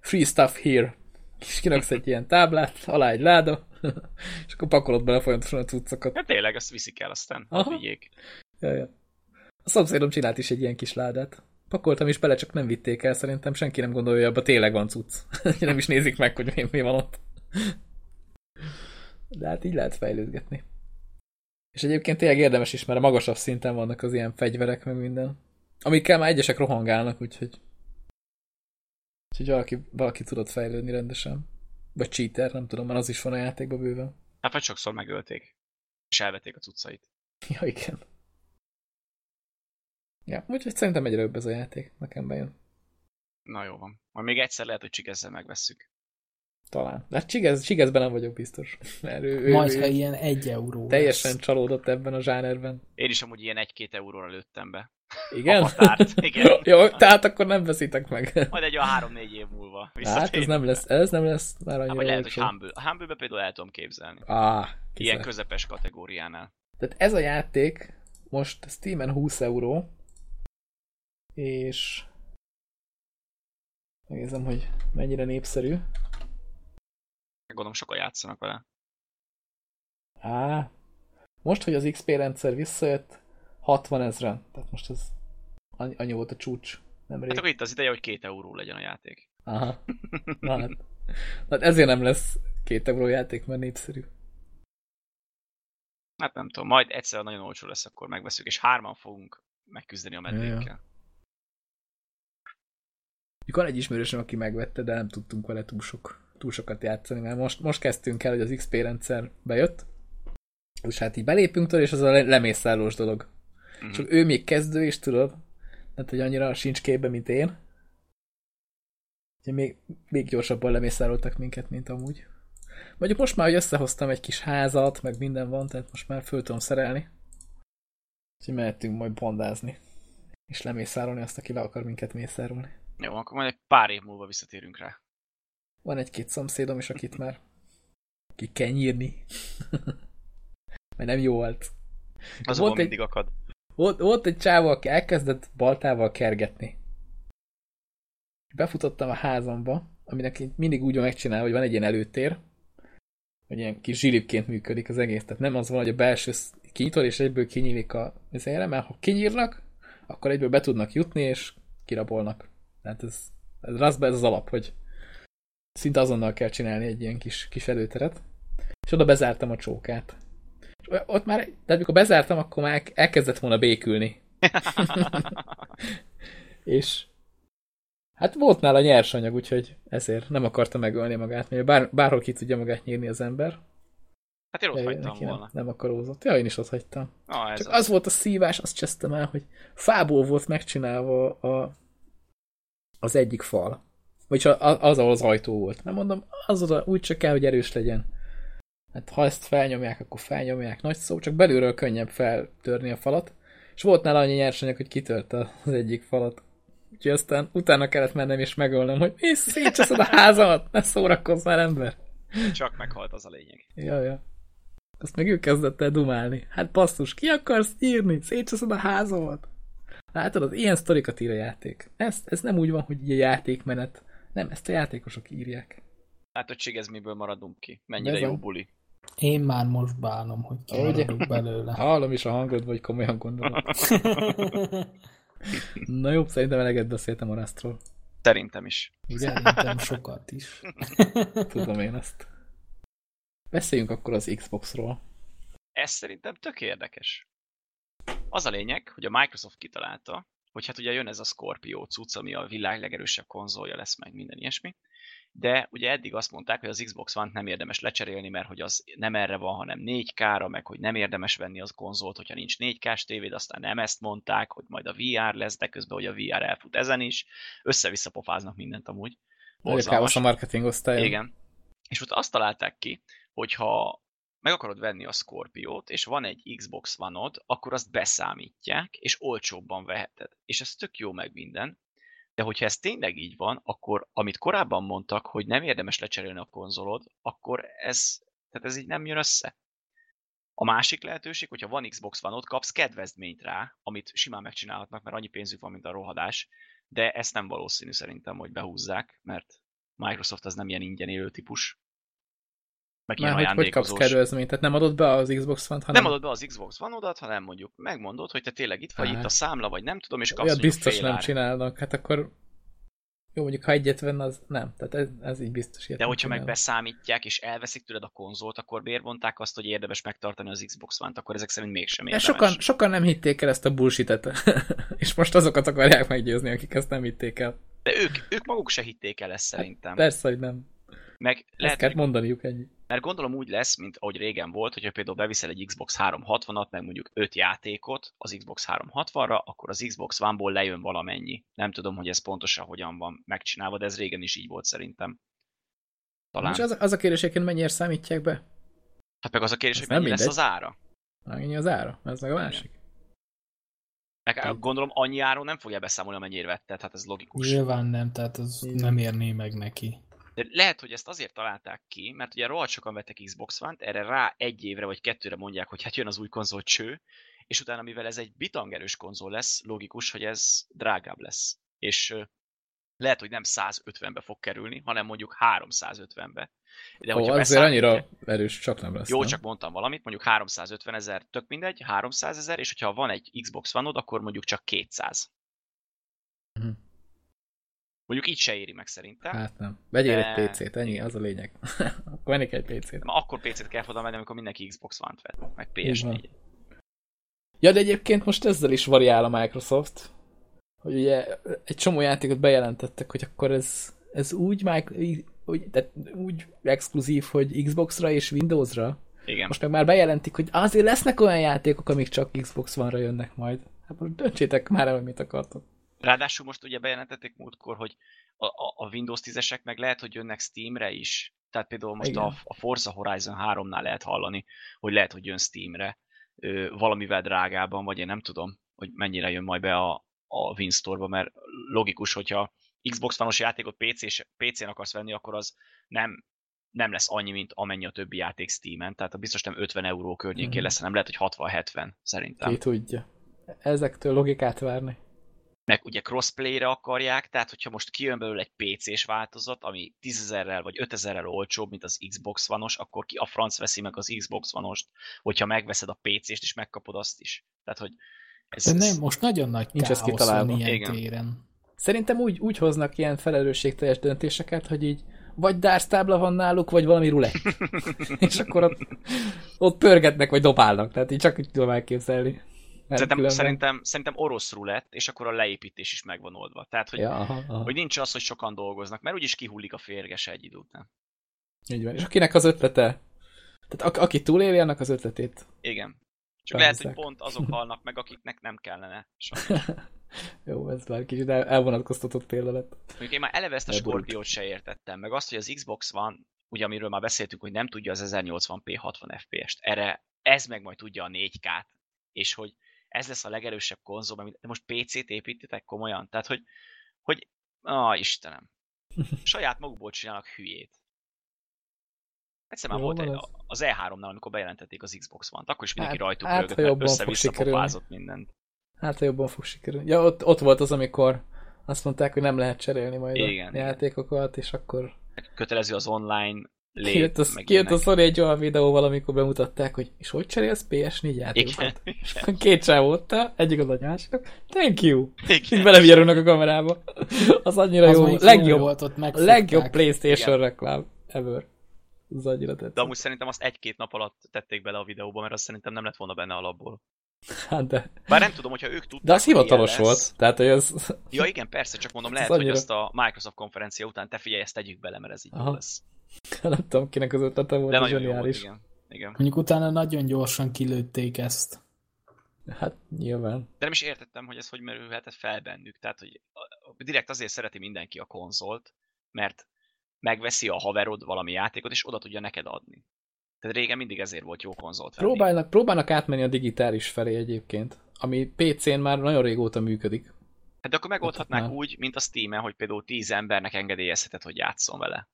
free stuff here. És kiraksz egy ilyen táblát, alá egy láda, és akkor pakolod bele folyamatosan a cuccokat. Hát tényleg, azt viszik el aztán. Aha. vigyék. Ja, ja. A szomszédom csinált is egy ilyen kis ládát. Pakoltam is bele, csak nem vitték el, szerintem senki nem gondolja, hogy abban tényleg van cucc. nem is nézik meg, hogy mi, mi van ott. De hát így lehet fejlődgetni. És egyébként tényleg érdemes is, mert a magasabb szinten vannak az ilyen fegyverek, meg minden. Amikkel már egyesek rohangálnak, úgyhogy... Úgyhogy valaki, valaki tudott fejlődni rendesen. Vagy cheater, nem tudom, mert az is van a játékban bőven. Hát vagy sokszor megölték. És elvették a cuccait. Ja, igen. Ja, úgyhogy szerintem egyre jobb ez a játék. Nekem bejön. Na jó van. Majd még egyszer lehet, hogy csigezzel megvesszük. Talán. De hát Csigez, Csigezben nem vagyok biztos. Mert ő, ő, Majd, ő ha ilyen egy euró teljesen lesz. csalódott ebben a zsánerben. Én is amúgy ilyen egy-két euróra lőttem be. Igen? A határt, igen. Jó, tehát akkor nem veszitek meg. Majd egy olyan három-négy év múlva. Hát ez nem lesz, ez nem lesz már Hát, annyira vagy lehet, hogy. Humble. A Humble-be például el tudom képzelni. Ah, Ilyen közepes kategóriánál. Tehát ez a játék most Steamen 20 euró, és megnézem, hogy mennyire népszerű. Gondolom sokan játszanak vele. Á, most, hogy az XP rendszer visszajött, 60 ezeren. Tehát most ez annyi, annyi volt a csúcs nemrég. Hát akkor itt az ideje, hogy két euró legyen a játék. Aha. Na hát. Na hát ezért nem lesz két euró játék, mert népszerű. Hát nem tudom, majd egyszer nagyon olcsó lesz, akkor megveszünk, és hárman fogunk megküzdeni a medvékkel. Mondjuk Van egy ismerősöm, aki megvette, de nem tudtunk vele túl, sok, túl sokat játszani, mert most, most kezdtünk el, hogy az XP rendszer bejött, és hát így belépünk tőle, és az a le- lemészárlós dolog. Mhm. Csak ő még kezdő is, tudod? Tehát, hogy annyira sincs képbe, mint én. Úgyhogy még, még gyorsabban lemészároltak minket, mint amúgy. Mondjuk most már, hogy összehoztam egy kis házat, meg minden van, tehát most már föl tudom szerelni. Úgyhogy mehetünk majd bandázni. És lemészárolni azt, aki le akar minket mészárolni. Jó, akkor majd egy pár év múlva visszatérünk rá. Van egy-két szomszédom is, akit már ki kell nyírni. Mert nem jó volt. Azonban Volt egy- mindig akad. Volt, volt egy csávó, aki elkezdett baltával kergetni. Befutottam a házamba, aminek mindig úgy van megcsinálva, hogy van egy ilyen előtér, hogy ilyen kis zsilipként működik az egész. Tehát nem az van, hogy a belső kinyitod, és egyből kinyílik a vizére, mert ha kinyírnak, akkor egyből be tudnak jutni, és kirabolnak. Tehát ez, ez, az, ez az alap, hogy szinte azonnal kell csinálni egy ilyen kis, kis előteret. És oda bezártam a csókát. És ott már, tehát mikor bezártam, akkor már elkezdett volna békülni. És hát volt nála nyersanyag, úgyhogy ezért nem akarta megölni magát, mert bár, bárhol ki tudja magát nyírni az ember. Hát én ott de hagytam volna. Nem, nem akarózott. Ja, én is ott hagytam. Ah, Csak az. az volt a szívás, azt csesztem el, hogy fából volt megcsinálva a, az egyik fal. Vagyis az, ahol az ajtó volt. Nem mondom, az oda úgy csak kell, hogy erős legyen. Hát ha ezt felnyomják, akkor felnyomják. Nagy szó, csak belülről könnyebb feltörni a falat. És volt nála annyi nyersanyag, hogy kitörte az egyik falat. Úgyhogy aztán utána kellett mennem és megölnem, hogy mi szétcseszed a házamat, ne szórakozz már ember. Csak meghalt az a lényeg. Ja, ja. Azt meg ő kezdett el dumálni. Hát basszus, ki akarsz írni? Szétcseszed a házamat? Látod, az ilyen sztorikat ír a játék. Ez, ez nem úgy van, hogy így a játékmenet. Nem, ezt a játékosok írják. Hát, hogy csigezmiből maradunk ki. Mennyire ez jó a- buli. Én már most bánom, hogy kimaradok belőle. Hallom is a hangod, vagy komolyan gondolod. Na jó, szerintem eleget beszéltem a Rustról. Szerintem is. Szerintem sokat is. Tudom én ezt. Beszéljünk akkor az Xboxról. Ez szerintem tök érdekes. Az a lényeg, hogy a Microsoft kitalálta, hogy hát ugye jön ez a Scorpio cucc, ami a világ legerősebb konzolja lesz, meg minden ilyesmi, de ugye eddig azt mondták, hogy az Xbox One nem érdemes lecserélni, mert hogy az nem erre van, hanem 4K-ra, meg hogy nem érdemes venni az konzolt, hogyha nincs 4K-s tévéd, aztán nem ezt mondták, hogy majd a VR lesz, de közben, hogy a VR elfut ezen is, össze-vissza pofáznak mindent amúgy. Borzalmas. a marketing osztályon. Igen. És most azt találták ki, hogyha meg akarod venni a Scorpiót, és van egy Xbox one akkor azt beszámítják, és olcsóbban veheted. És ez tök jó meg minden, de hogyha ez tényleg így van, akkor amit korábban mondtak, hogy nem érdemes lecserélni a konzolod, akkor ez, tehát ez így nem jön össze. A másik lehetőség, hogyha van Xbox van ott, kapsz kedvezményt rá, amit simán megcsinálhatnak, mert annyi pénzük van, mint a rohadás, de ezt nem valószínű szerintem, hogy behúzzák, mert Microsoft az nem ilyen ingyen élő típus. Meg ilyen hogy, hogy kapsz kedvezményt? Tehát nem adod be az Xbox One-t, hanem... Nem adod be az Xbox One-odat, hanem mondjuk megmondod, hogy te tényleg itt vagy, hát. itt a számla, vagy nem tudom, és kapsz Olyat biztos nem ár. csinálnak, hát akkor jó, mondjuk ha egyet venne, az nem. Tehát ez, ez így biztos. De hogyha meg beszámítják, és elveszik tőled a konzolt, akkor miért mondták azt, hogy érdemes megtartani az Xbox One-t, akkor ezek szerint mégsem érdemes. De sokan, sokan nem hitték el ezt a bullshit-et. és most azokat akarják meggyőzni, akik ezt nem hitték el. De ők, ők maguk se hitték el ezt szerintem. Hát persze, hogy nem. Meg lehet, ezt kell mondaniuk ennyi. Mert gondolom úgy lesz, mint ahogy régen volt, hogyha például beviszel egy Xbox 360-at, meg mondjuk 5 játékot az Xbox 360-ra, akkor az Xbox One-ból lejön valamennyi. Nem tudom, hogy ez pontosan hogyan van megcsinálva, de ez régen is így volt szerintem. Talán. És az, az a kérdés, hogy mennyire számítják be? Hát meg az a kérdés, ez hogy mennyi lesz az ára. Mennyi az ára? Ez meg a másik. Meg gondolom annyi áron nem fogja beszámolni, amennyire vetted, hát ez logikus. Nyilván nem, tehát az nem érné meg neki. De lehet, hogy ezt azért találták ki, mert ugye rohadt sokan vettek Xbox One-t, erre rá egy évre vagy kettőre mondják, hogy hát jön az új konzol cső, és utána, mivel ez egy bitangerős konzol lesz, logikus, hogy ez drágább lesz. És lehet, hogy nem 150-be fog kerülni, hanem mondjuk 350-be. De Ó, azért annyira erős csak nem lesz. Jó, nem? csak mondtam valamit, mondjuk 350 ezer, tök mindegy, 300 ezer, és hogyha van egy Xbox one akkor mondjuk csak 200. Mondjuk így se éri meg szerintem. Hát nem. Vegyél de... egy PC-t, ennyi, az a lényeg. akkor vennék egy PC-t. Ma akkor PC-t kell oda menni, amikor mindenki Xbox One-t vett, meg PS4. Ja, de egyébként most ezzel is variál a Microsoft, hogy ugye egy csomó játékot bejelentettek, hogy akkor ez, ez úgy, úgy, tehát úgy exkluzív, hogy Xbox-ra és Windows-ra. Igen. Most meg már bejelentik, hogy azért lesznek olyan játékok, amik csak Xbox One-ra jönnek majd. Hát most döntsétek már el, hogy mit akartok. Ráadásul most ugye bejelentették múltkor, hogy a, a, a Windows 10-esek meg lehet, hogy jönnek Steamre is. Tehát például most a, a Forza Horizon 3-nál lehet hallani, hogy lehet, hogy jön Steamre ö, valamivel drágában, vagy én nem tudom, hogy mennyire jön majd be a, a WinStore-ba, mert logikus, hogyha Xbox One-os játékot PC-n PC akarsz venni, akkor az nem, nem lesz annyi, mint amennyi a többi játék Steam-en. Tehát a biztos nem 50 euró környékén mm. lesz, hanem lehet, hogy 60-70 szerintem. Ki tudja. Ezektől logikát várni meg ugye crossplay-re akarják, tehát hogyha most kijön belőle egy PC-s változat, ami 10.000-rel vagy 5.000-rel olcsóbb, mint az Xbox vanos, akkor ki a franc veszi meg az Xbox vanost, hogyha megveszed a PC-st és megkapod azt is. Tehát, hogy ez, De nem, most nagyon nagy Nincs káosz van ilyen Igen. téren. Szerintem úgy, úgy hoznak ilyen felelősségteljes döntéseket, hogy így vagy tábla van náluk, vagy valami rulett. és akkor ott, ott pörgetnek, vagy dobálnak. Tehát így csak így tudom elképzelni. Szerintem, különben... szerintem, szerintem orosz rulett, és akkor a leépítés is megvan oldva. Tehát, hogy, ja, aha, aha. hogy nincs az, hogy sokan dolgoznak, mert úgyis kihullik a férges egy idő után. Így van. És akinek az ötlete, tehát a, aki túléli, annak az ötletét. Igen. Csak lehet, hogy pont azok halnak meg, akiknek nem kellene. Jó, ez már kicsit el, elvonatkoztatott példa lett. Mondjuk én már eleve ezt a Scorpiót se értettem, meg azt, hogy az Xbox van, ugye amiről már beszéltünk, hogy nem tudja az 1080p 60 fps-t. Erre ez meg majd tudja a 4K-t. És hogy ez lesz a legerősebb konzol, de most PC-t építitek komolyan? Tehát, hogy, hogy ah, Istenem, saját magukból csinálnak hülyét. Egyszer már volt egy, az E3-nál, amikor bejelentették az Xbox One-t, akkor is mindenki hát, rajtuk hát, rögött, össze-vissza popázott mindent. Hát, ha jobban fog sikerülni. Ja, ott, ott volt az, amikor azt mondták, hogy nem lehet cserélni majd Igen, a játékokat, és akkor... Kötelező az online lép, Kijött a, meg kijött a. Sony egy olyan videóval, amikor bemutatták, hogy és hogy cserélsz PS4 játékokat? Igen. Két áll, egyik az a másiknak. Thank you! Így Igen. belevjárulnak a kamerába. Az annyira Az jó. Legjobb, volt, ott a megfogták. legjobb PlayStation Igen. reklám ever. Az annyira tetszett. De amúgy szerintem azt egy-két nap alatt tették bele a videóba, mert azt szerintem nem lett volna benne alapból. Hát de, Bár nem tudom, hogyha ők tudták, de az hivatalos volt. Tehát, hogy az... Ja igen, persze, csak mondom, lehet, hogy annyira- azt a Microsoft konferencia után te figyelj, ezt tegyük bele, mert ez így Aha. lesz. nem tudom, kinek az ötlete volt, De a nagyon jó volt, zseniális. igen. igen. Mondjuk utána nagyon gyorsan kilőtték ezt. Hát nyilván. De nem is értettem, hogy ez hogy merülhetett fel bennük. Tehát, hogy direkt azért szereti mindenki a konzolt, mert megveszi a haverod valami játékot, és oda tudja neked adni. Tehát régen mindig ezért volt jó konzolt venni. Próbálnak, próbálnak átmenni a digitális felé egyébként, ami PC-n már nagyon régóta működik. Hát de akkor megoldhatnák Na. úgy, mint a Steam-en, hogy például 10 embernek engedélyezheted, hogy játszon vele.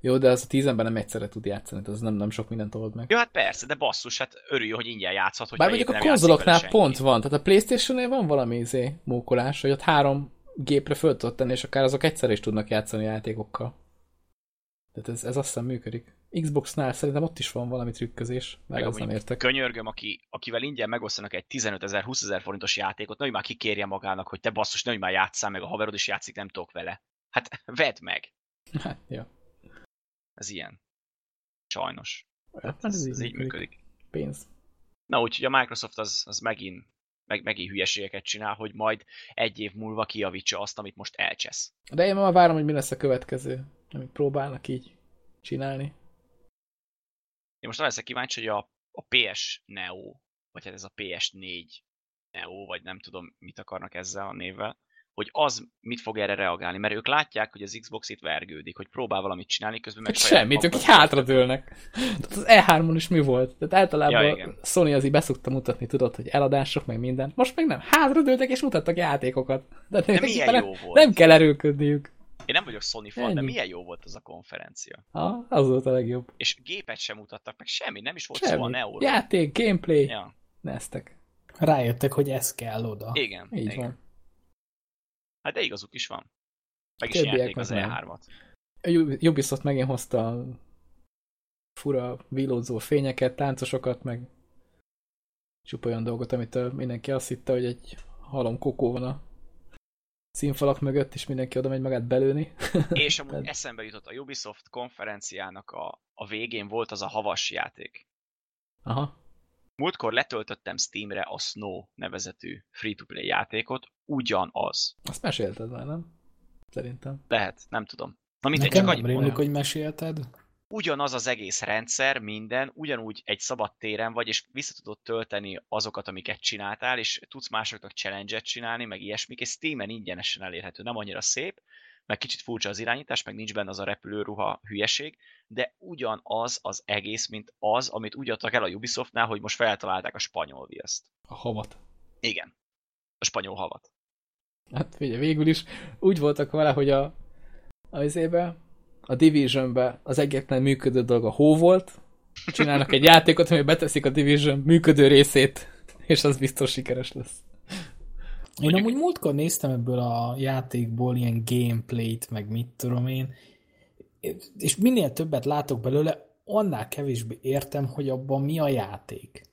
Jó, de az a tíz ember nem egyszerre tud játszani, az nem, nem sok mindent old meg. Jó, hát persze, de basszus, hát örülj, hogy ingyen játszhat, hogy Bár mondjuk a konzoloknál pont van, tehát a Playstation-nél van valami izé, mókolás, hogy ott három gépre föl tudod tenni, és akár azok egyszerre is tudnak játszani játékokkal. Tehát ez, ez azt hiszem működik. Xboxnál szerintem ott is van valami trükközés, mert Meg ez nem értek. Könyörgöm, aki, akivel ingyen megosztanak egy 15 ezer, 20 ezer forintos játékot, nehogy már kikérje magának, hogy te basszus, nehogy már játszál, meg a haverod is játszik, nem tudok vele. Hát vedd meg. Hát, ja. Ez ilyen. Sajnos. Hát Ez, ez így működik. Pénz. Na úgyhogy a Microsoft az, az megint, meg, megint hülyeségeket csinál, hogy majd egy év múlva kijavítsa azt, amit most elcsesz. De én már várom, hogy mi lesz a következő, amit próbálnak így csinálni. Én most arra leszek kíváncsi, hogy a, a PS Neo, vagy hát ez a PS4 Neo, vagy nem tudom, mit akarnak ezzel a névvel, hogy az mit fog erre reagálni, mert ők látják, hogy az Xbox itt vergődik, hogy próbál valamit csinálni, közben meg Hát semmit, ők így hátradőlnek. Tehát az E3-on is mi volt? Tehát általában Ja, igen. Sony az így beszokta mutatni, tudod, hogy eladások, meg minden. Most meg nem. Hátradőltek és mutattak játékokat. De, De milyen nem, jó volt. nem kell erőködniük. Én nem vagyok Sony fan, de Ennyi. milyen jó volt az a konferencia. Ha, az volt a legjobb. És gépet sem mutattak, meg semmi, nem is volt szó a Semmi. Neo-ról. Játék, gameplay, ja. Ja, neztek. Rájöttek, hogy ez kell oda. igen. Így igen. van. Hát de igazuk is van. Meg is nyerték az meg nem. E3-at. A Ub- Ubisoft megint hozta fura villódzó fényeket, táncosokat, meg csupa olyan dolgot, amit mindenki azt hitte, hogy egy halom kokó van a színfalak mögött, és mindenki oda megy magát belőni. És amúgy Tehát- eszembe jutott a Ubisoft konferenciának a, a végén volt az a havas játék. Aha. Múltkor letöltöttem Steamre a Snow nevezetű free-to-play játékot, ugyanaz. Azt mesélted már, nem? Szerintem. Lehet, nem tudom. Na mindegy, Nekem csak nem rémlik, hogy mesélted. ugyanaz az egész rendszer, minden, ugyanúgy egy szabad téren vagy, és vissza tudod tölteni azokat, amiket csináltál, és tudsz másoknak challenge-et csinálni, meg ilyesmik, és Steam-en ingyenesen elérhető, nem annyira szép, meg kicsit furcsa az irányítás, meg nincs benne az a repülőruha hülyeség, de ugyanaz az egész, mint az, amit úgy adtak el a Ubisoftnál, hogy most feltalálták a spanyol viaszt. A havat. Igen. A spanyol havat. Hát figyelj, végül is úgy voltak vele, hogy a, a izébe, a Divisionbe az egyetlen működő dolog a hó volt, csinálnak egy játékot, ami beteszik a Division működő részét, és az biztos sikeres lesz. Én amúgy múltkor néztem ebből a játékból ilyen gameplayt, meg mit tudom én, és minél többet látok belőle, annál kevésbé értem, hogy abban mi a játék.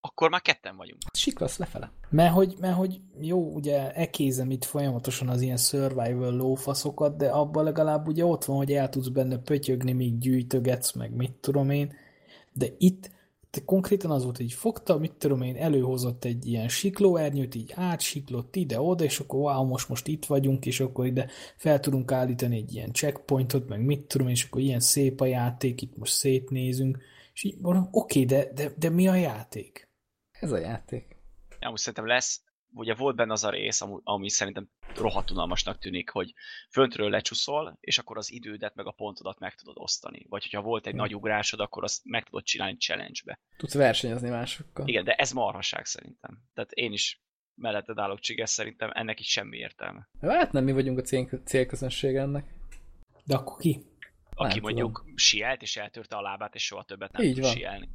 Akkor már ketten vagyunk. Siklasz lefele. Mert hogy, mert hogy jó, ugye ekézem itt folyamatosan az ilyen survival lófaszokat, de abban legalább ugye ott van, hogy el tudsz benne pötyögni, míg gyűjtögetsz, meg mit tudom én, de itt konkrétan az volt, hogy így fogta, mit tudom én, előhozott egy ilyen siklóernyőt, így átsiklott ide-oda, és akkor wow, most, most itt vagyunk, és akkor ide fel tudunk állítani egy ilyen checkpointot, meg mit tudom én, és akkor ilyen szép a játék, itt most szétnézünk, és így mondom, oké, de, de, de mi a játék? Ez a játék. Amúgy szerintem lesz, ugye volt benne az a rész, ami, ami szerintem rohadt unalmasnak tűnik, hogy föntről lecsúszol, és akkor az idődet meg a pontodat meg tudod osztani. Vagy hogyha volt egy Hmm. nagy ugrásod, akkor azt meg tudod csinálni challenge-be. Tudsz versenyezni másokkal. Igen, de ez marhaság szerintem. Tehát én is melletted állok csiges, szerintem ennek is semmi értelme. Hát nem mi vagyunk a cél, célközönség ennek. De akkor ki? Aki Nem mondjuk sielt, és eltörte a lábát, és soha többet nem Így tud van. sielni.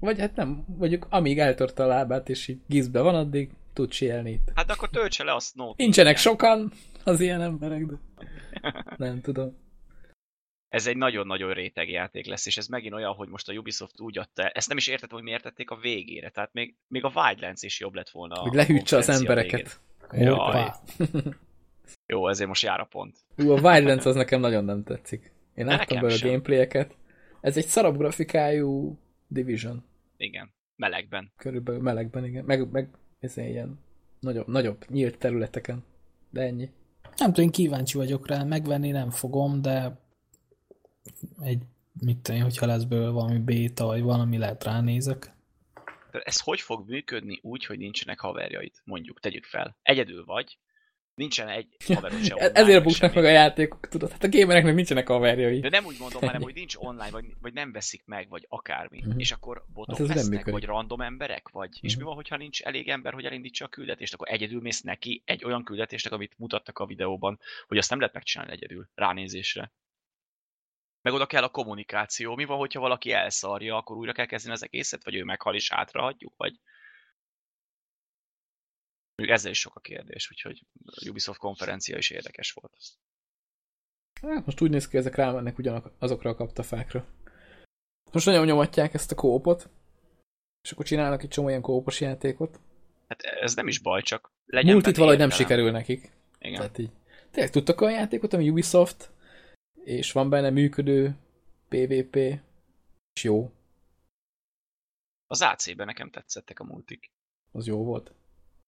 Vagy hát nem, mondjuk amíg eltörte a lábát, és így gizbe van, addig tud sielni itt. Hát akkor töltse le a snow Nincsenek sokan az ilyen emberek, de nem tudom. ez egy nagyon-nagyon réteg játék lesz, és ez megint olyan, hogy most a Ubisoft úgy adta, ezt nem is értettem, hogy miért tették a végére, tehát még, még a Wildlands is jobb lett volna. Hogy lehűtse az embereket. Jaj. Jó, ezért most jár a pont. Ú, a Wildlands az nekem nagyon nem tetszik. Én láttam belőle a gameplayeket. Ez egy szarabb grafikájú Division. Igen, melegben. Körülbelül melegben, igen. Meg, meg ez ilyen nagyobb, nagyobb, nyílt területeken. De ennyi. Nem tudom, én kíváncsi vagyok rá, megvenni nem fogom, de egy, mit tudom, hogyha lesz belőle valami béta, vagy valami lehet ránézek. De ez hogy fog működni úgy, hogy nincsenek haverjaid? Mondjuk, tegyük fel. Egyedül vagy, nincsen egy haverod se online, Ezért buknak meg a játékok, tudod? Hát a gamereknek nincsenek haverjai. De nem úgy mondom, hanem hogy nincs online, vagy, vagy nem veszik meg, vagy akármi. Uh-huh. És akkor botok hát lesznek, vagy random emberek, vagy... Uh-huh. És mi van, hogyha nincs elég ember, hogy elindítsa a küldetést? Akkor egyedül mész neki egy olyan küldetésnek, amit mutattak a videóban, hogy azt nem lehet megcsinálni egyedül, ránézésre. Meg oda kell a kommunikáció. Mi van, hogyha valaki elszarja, akkor újra kell kezdeni az egészet, vagy ő meghal és hátrahagyjuk, vagy ezzel is sok a kérdés, úgyhogy a Ubisoft konferencia is érdekes volt. Hát most úgy néz ki, ezek rámennek ugyanak azokra a kaptafákra. Most nagyon nyomatják ezt a kópot, és akkor csinálnak egy csomó ilyen kópos játékot. Hát ez nem is baj, csak legyen Multit valahogy nem sikerül nekik. Igen. Tehát így. Tényleg tudtak olyan játékot, ami Ubisoft, és van benne működő PvP, és jó. Az AC-ben nekem tetszettek a multik. Az jó volt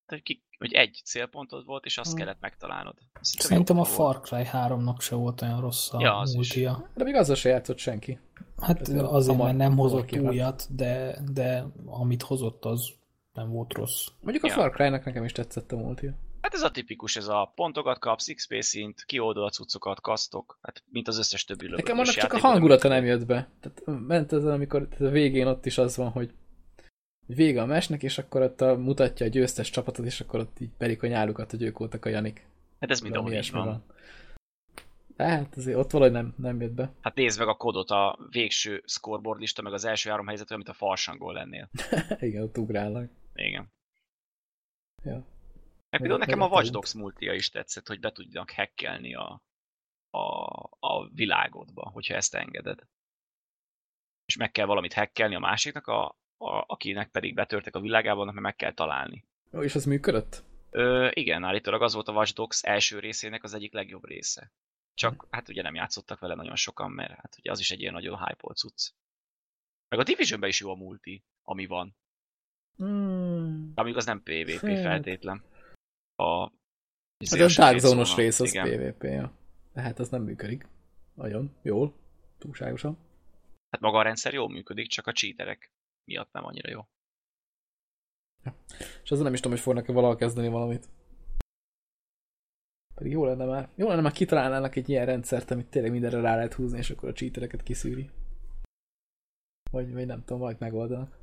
hogy, ki, hogy egy célpontod volt, és azt hmm. kellett megtalálnod. Azt Szerintem a Far Cry 3-nak se volt olyan rossz a ja, multia. De még azzal se játszott senki. Hát Ez azért, mert nem hozott újat, de, de amit hozott, az nem volt rossz. Mondjuk a ja. Far Cry-nak nekem is tetszett a multia. Hát ez a tipikus, ez a pontokat kapsz, XP szint, kioldod a cuccokat, kasztok, hát mint az összes többi Nekem annak csak a hangulata nem jött be. Tehát ment ez, amikor a végén ott is az van, hogy vége a mesnek, és akkor ott a, mutatja a győztes csapatot, és akkor ott így perik a nyálukat, hogy ők voltak a Janik. Hát ez mindenhol így van. van. De hát azért ott valahogy nem, nem jött be. Hát nézd meg a kodot, a végső scoreboard lista, meg az első három helyzet, amit a farsangol lennél. Igen, ott ugrálnak. Igen. Ja. Meg például nekem a Watch Dogs multia is tetszett, hogy be tudjanak hackelni a, a, a világodba, hogyha ezt engeded. És meg kell valamit hackelni a másiknak a, a, akinek pedig betörtek a világában, mert meg kell találni. Ó, és az működött? Ö, igen, állítólag az volt a Watch Dogs első részének az egyik legjobb része. Csak hm. hát ugye nem játszottak vele nagyon sokan, mert hát ugye az is egy ilyen nagyon hype cucc. Meg a division is jó a multi, ami van. Mm. De az nem PvP hát. feltétlen. A, hát a Dark Zone-os rész az PvP, ja. De hát az nem működik. Nagyon jól. Túlságosan. Hát maga a rendszer jól működik, csak a cheaterek miatt nem annyira jó. Ja. És azon nem is tudom, hogy fognak-e valahol kezdeni valamit. Pedig jó lenne már, jó lenne már kitalálnának egy ilyen rendszert, amit tényleg mindenre rá lehet húzni, és akkor a cheatereket kiszűri. Vagy, vagy nem tudom, majd megoldanak.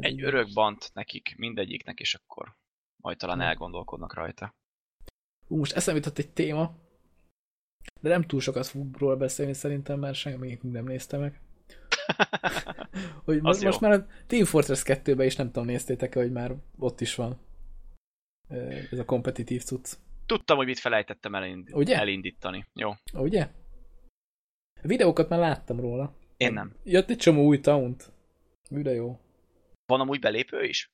Egy örök bant nekik, mindegyiknek, és akkor majd talán hmm. elgondolkodnak rajta. Ú, most eszembe jutott egy téma, de nem túl sokat fogunk róla beszélni szerintem, mert semmi nem nézte meg. hogy most, most már a Team Fortress 2-ben is nem tudom, néztétek-e, hogy már ott is van ez a kompetitív cucc. Tudtam, hogy mit felejtettem elind- Ugye? elindítani. Jó. Ugye? A videókat már láttam róla. Én nem. Jött egy csomó új taunt. De jó. Van amúgy belépő is?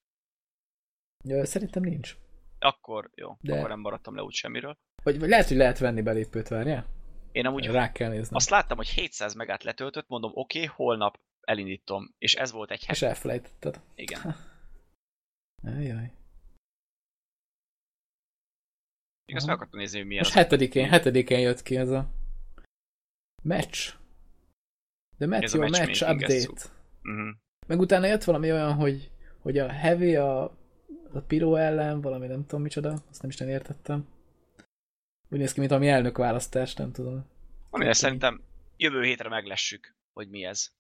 Ja, szerintem nincs. Akkor jó, De... akkor nem maradtam le úgy semmiről. Vagy, vagy lehet, hogy lehet venni belépőt, várjál? Én amúgy Rá kell nézni. Azt láttam, hogy 700 megát letöltött, mondom, oké, okay, holnap elindítom. És ez volt egy hét. És elfelejtetted. Igen. Ajaj. Igaz, meg akartam nézni, hogy milyen Most hetedikén, hetedikén jött ki ez a match. De match, jó, match update. Uh-huh. Meg utána jött valami olyan, hogy, hogy a heavy a, a piro ellen, valami nem tudom micsoda, azt nem is nem értettem. Úgy néz ki, mint ami elnök választás, nem tudom. Amire szerintem jövő hétre meglessük, hogy mi ez.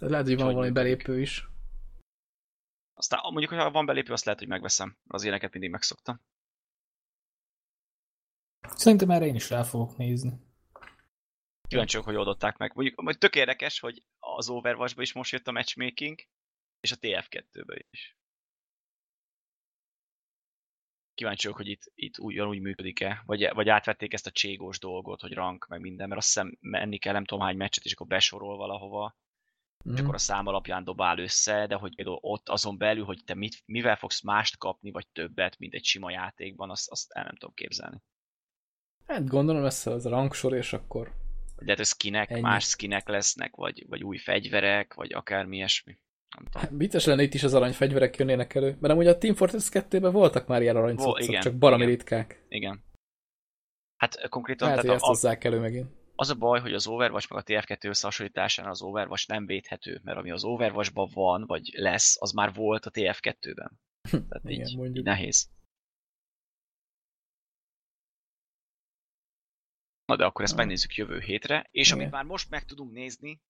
De lehet, hogy van valami belépő is. Aztán mondjuk, ha van belépő, azt lehet, hogy megveszem. Az ilyeneket mindig megszoktam. Szerintem erre én is rá fogok nézni. Kíváncsiak, hogy oldották meg. Mondjuk, hogy tök érdekes, hogy az overwatch is most jött a matchmaking, és a TF2-be is. Kíváncsi vagyok, hogy itt, itt ugyanúgy működik-e, vagy, vagy átvették ezt a cségós dolgot, hogy rank, meg minden, mert azt hiszem menni kell nem tudom hány meccset, és akkor besorol valahova, mm. és akkor a szám alapján dobál össze, de hogy például ott azon belül, hogy te mit, mivel fogsz mást kapni, vagy többet, mint egy sima játékban, azt, azt el nem tudom képzelni. Hát gondolom lesz az a rangsor, és akkor... De hát a skinek, Ennyi. más skinek lesznek, vagy, vagy új fegyverek, vagy akármi ilyesmi. Hát, vicces lenne itt is az aranyfegyverek jönnének elő, mert amúgy a Team Fortress 2-ben voltak már ilyen aranycuccok, csak barami igen, ritkák. Igen. Hát konkrétan... Hát, tehát ezt a, elő megint. Az a baj, hogy az Overwatch meg a TF2 összehasonlításán az Overwatch nem védhető, mert ami az Overwatchban van, vagy lesz, az már volt a TF2-ben. Tehát igen, így, mondjuk. nehéz. Na de akkor ezt ah. megnézzük jövő hétre, és Igen. amit már most meg tudunk nézni,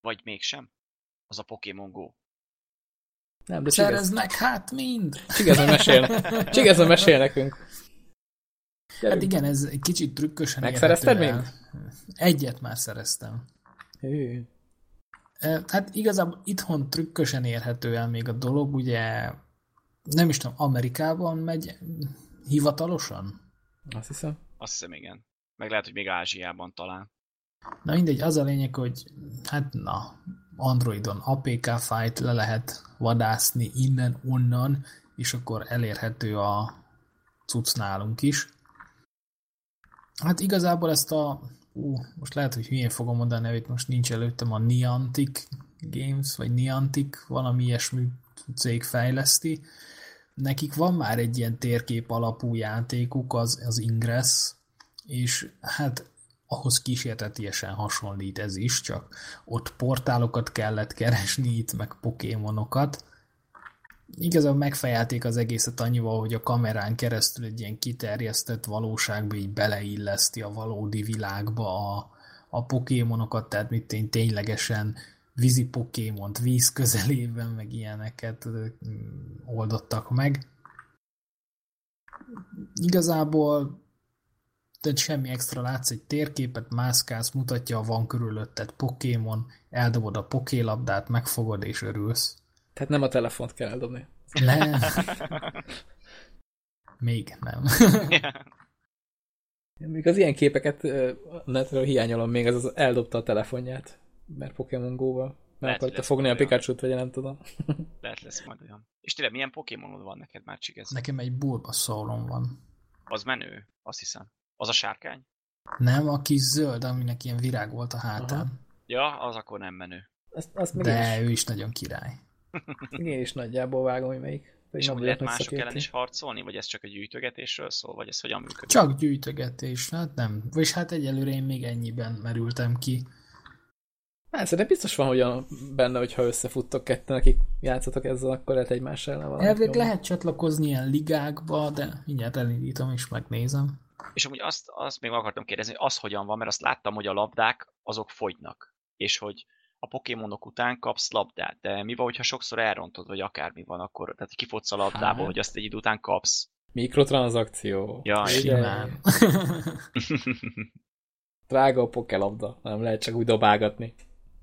vagy mégsem, az a Pokémon Go. Nem, de Szereznek hát mind! Csigezem mesél, Csigezem mesél nekünk. Gyerünk. Hát igen, ez egy kicsit trükkösen Megszerezted még? Egyet már szereztem. Hű. Hát igazából itthon trükkösen érhető el még a dolog, ugye nem is tudom, Amerikában megy hivatalosan? Azt hiszem. Azt hiszem, igen. Meg lehet, hogy még Ázsiában talán. Na mindegy, az a lényeg, hogy hát na, Androidon APK fájt le lehet vadászni innen-onnan, és akkor elérhető a cucc nálunk is. Hát igazából ezt a, ú, most lehet, hogy hülyén fogom mondani a nevét, most nincs előttem a Niantic Games, vagy Niantic, valami ilyesmi cég fejleszti. Nekik van már egy ilyen térkép alapú játékuk, az, az Ingress, és hát ahhoz kísértetiesen hasonlít ez is, csak ott portálokat kellett keresni, itt meg pokémonokat. Igazából megfejelték az egészet annyival, hogy a kamerán keresztül egy ilyen kiterjesztett valóságba így beleilleszti a valódi világba a, a pokémonokat, tehát mit én ténylegesen vízi pokémont víz közelében, meg ilyeneket oldottak meg. Igazából tehát semmi extra látsz, egy térképet mászkálsz, mutatja a van körülötted Pokémon, eldobod a pokélabdát, megfogod és örülsz. Tehát nem a telefont kell eldobni. Nem. Még nem. Még az ilyen képeket netről hiányolom még, az, az eldobta a telefonját, mert Pokémon Go-val. Mert akarta fogni a Pikachu-t, vagy nem tudom. Lehet lesz majd olyan. És tényleg milyen Pokémonod van neked már csigez? Nekem egy Bulbasauron van. Az menő, azt hiszem. Az a sárkány? Nem, a kis zöld, aminek ilyen virág volt a hátán. Aha. Ja, az akkor nem menő. Azt, azt De is. ő is nagyon király. Én is nagyjából vágom, hogy melyik. És nem lehet mások szakérti. ellen is harcolni, vagy ez csak a gyűjtögetésről szól, vagy ez hogyan működik? Csak gyűjtögetés, hát nem. Vagyis hát egyelőre én még ennyiben merültem ki. Hát szerintem biztos van hogy benne, hogyha összefuttok ketten, akik játszatok ezzel, akkor lehet egymás ellen valami. Elvég lehet csatlakozni ilyen ligákba, de mindjárt elindítom és megnézem. És amúgy azt, azt még akartam kérdezni, hogy az hogyan van, mert azt láttam, hogy a labdák azok fogynak, és hogy a pokémonok után kapsz labdát, de mi van, hogyha sokszor elrontod, vagy akármi van, akkor tehát kifotsz a labdából, hát. hogy azt egy idő után kapsz. Mikrotranszakció. Ja, simán. Drága a pokelabda, nem lehet csak úgy dobálgatni.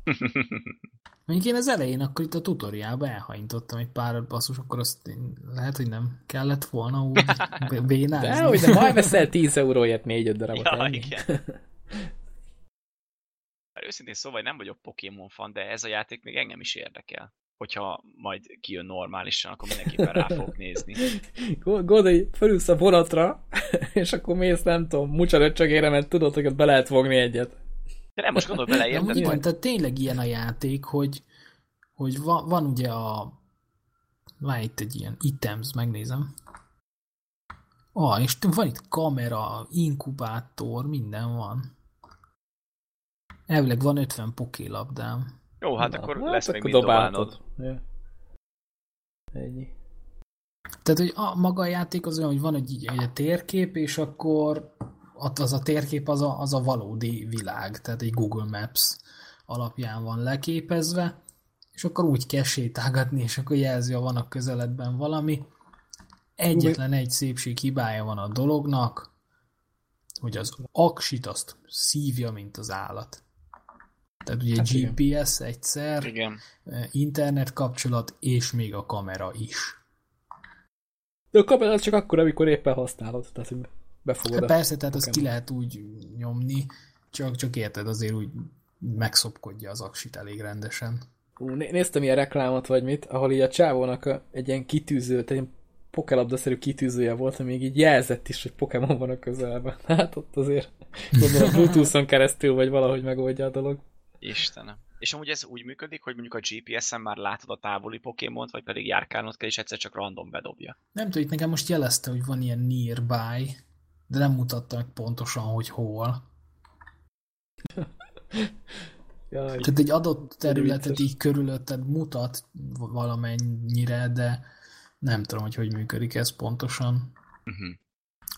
Mondjuk én az elején akkor itt a tutoriálba elhajintottam egy pár basszus, akkor azt én, lehet, hogy nem kellett volna úgy bénázni. De hogy de majd veszel 10 euróért 4-5 darabot. Ja, ennyi. igen. Már őszintén szóval nem vagyok Pokémon fan, de ez a játék még engem is érdekel. Hogyha majd kijön normálisan, akkor mindenképpen rá fogok nézni. Gondolj, felülsz a vonatra, és akkor mész, nem tudom, mucsaröcsögére, mert tudod, hogy ott be lehet fogni egyet. De nem most gondolj bele, érted? Igen, tehát tényleg ilyen a játék, hogy, hogy van, van ugye a van itt egy ilyen items, megnézem. Ah, és van itt kamera, inkubátor, minden van. Elvileg van 50 pokélabdám. Jó, hát Na, akkor hát lesz akkor még mit dobálnod. Ja. Ennyi. Tehát, hogy a, maga a játék az olyan, hogy van egy, egy térkép, és akkor ott az a térkép az a, az a valódi világ, tehát egy Google Maps alapján van leképezve, és akkor úgy kell sétálgatni, és akkor jelzi, ha van a közeledben valami. Egyetlen egy szépség hibája van a dolognak, hogy az aksit azt szívja, mint az állat. Tehát ugye hát GPS igen. egyszer, igen. internet kapcsolat, és még a kamera is. De a kamera csak akkor, amikor éppen használod. Tehát, befogod Hát persze, tehát azt ki lehet úgy nyomni, csak, csak érted, azért úgy megszopkodja az aksit elég rendesen. Ú, né- néztem ilyen reklámot, vagy mit, ahol így a csávónak egy ilyen kitűző, egy pokelabdaszerű kitűzője volt, ami még így jelzett is, hogy Pokémon van a közelben. Hát ott azért gondolom Bluetooth-on keresztül, vagy valahogy megoldja a dolog. Istenem. És amúgy ez úgy működik, hogy mondjuk a GPS-en már látod a távoli Pokémont, vagy pedig járkálnod kell, és egyszer csak random bedobja. Nem tudom, itt nekem most jelezte, hogy van ilyen nearby, de nem mutatta meg pontosan, hogy hol. Jaj, Tehát egy adott területet vicces. így körülötted mutat valamennyire, de nem tudom, hogy hogy működik ez pontosan. Uh-huh.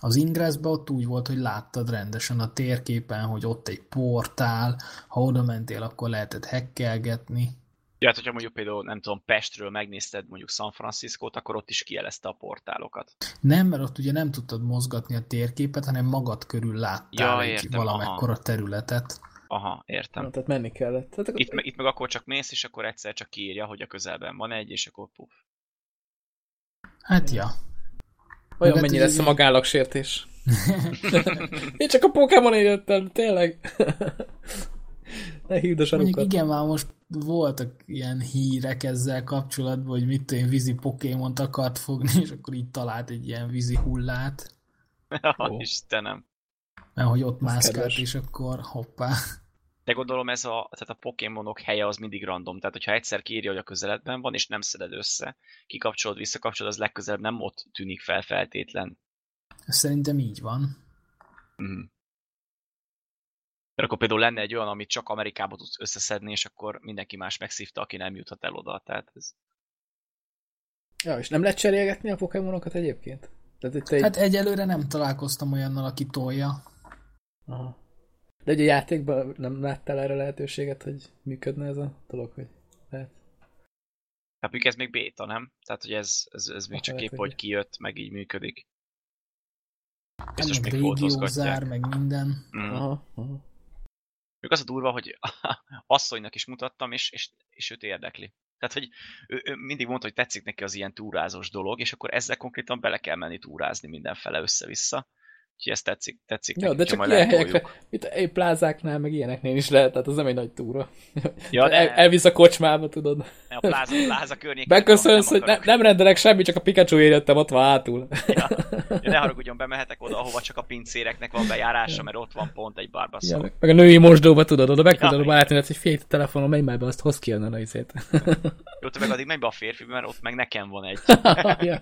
Az Ingressben ott úgy volt, hogy láttad rendesen a térképen, hogy ott egy portál, ha oda mentél, akkor lehetett hekkelgetni. Ja, hát hogyha mondjuk például, nem tudom, Pestről megnézted mondjuk San Franciscót, akkor ott is kijelezte a portálokat. Nem, mert ott ugye nem tudtad mozgatni a térképet, hanem magad körül láttál Ja, egy értem, valamekkora területet. Aha, értem. Na, tehát menni kellett. Tehát akkor, Itt, me- itt meg akkor csak mész, és akkor egyszer csak kiírja, hogy a közelben van egy, és akkor puf. Hát ja. olyan hát mennyi lesz a magállagsértés. Én csak a Pokémon jöttem, tényleg. Ne hívd a Mondjuk sarukat. igen, már most voltak ilyen hírek ezzel kapcsolatban, hogy mit én, vízi Pokémont akart fogni, és akkor így talált egy ilyen vízi hullát, Ó. Istenem. mert hogy ott mászkált, és akkor hoppá. De gondolom ez a, tehát a Pokémonok helye az mindig random. Tehát, hogyha egyszer kiírja, hogy a közeledben van, és nem szeded össze, kikapcsolod, visszakapcsolod, az legközelebb nem ott tűnik fel feltétlen. Szerintem így van. Mhm. Mert akkor például lenne egy olyan, amit csak Amerikába tudsz összeszedni, és akkor mindenki más megszívta, aki nem juthat el oda. Tehát ez... Ja, és nem lehet cserélgetni a Pokémonokat egyébként? Tehát itt egy... Hát egyelőre nem találkoztam olyannal, aki tolja. Aha. De ugye a játékban nem láttál erre lehetőséget, hogy működne ez a dolog, hogy lehet? Hát mondjuk ez még béta, nem? Tehát, hogy ez, ez, ez még csak épp, hogy- hogy kijött, meg így működik. Hát Biztos meg még fotózgatják. zár, meg minden. Mm. Aha, aha. Még az a durva, hogy asszonynak is mutattam, és, és, és őt érdekli. Tehát, hogy ő, ő mindig mondta, hogy tetszik neki az ilyen túrázós dolog, és akkor ezzel konkrétan bele kell menni túrázni mindenfele össze-vissza. Úgyhogy ez tetszik, tetszik Ja, de csak majd ilyen helyekre, mint egy plázáknál, meg ilyeneknél is lehet, tehát az nem egy nagy túra. Ja, de El, elvisz a kocsmába, tudod. a pláza, pláza környékén Beköszönsz, hogy nem, ne, akarok. nem rendelek semmit, csak a Pikachu jöttem ott van hátul. Ja, ja, ne haragudjon, bemehetek oda, ahova csak a pincéreknek van bejárása, mert ott van pont egy Ja, barbaszó. meg, a női mosdóba tudod, oda beküldöd Ja, a barátnőt, hogy figyelj, telefonon, menj már be, azt hoz ki a izét. Jó, te meg addig menj be a férfibe, mert ott meg nekem van egy. ja.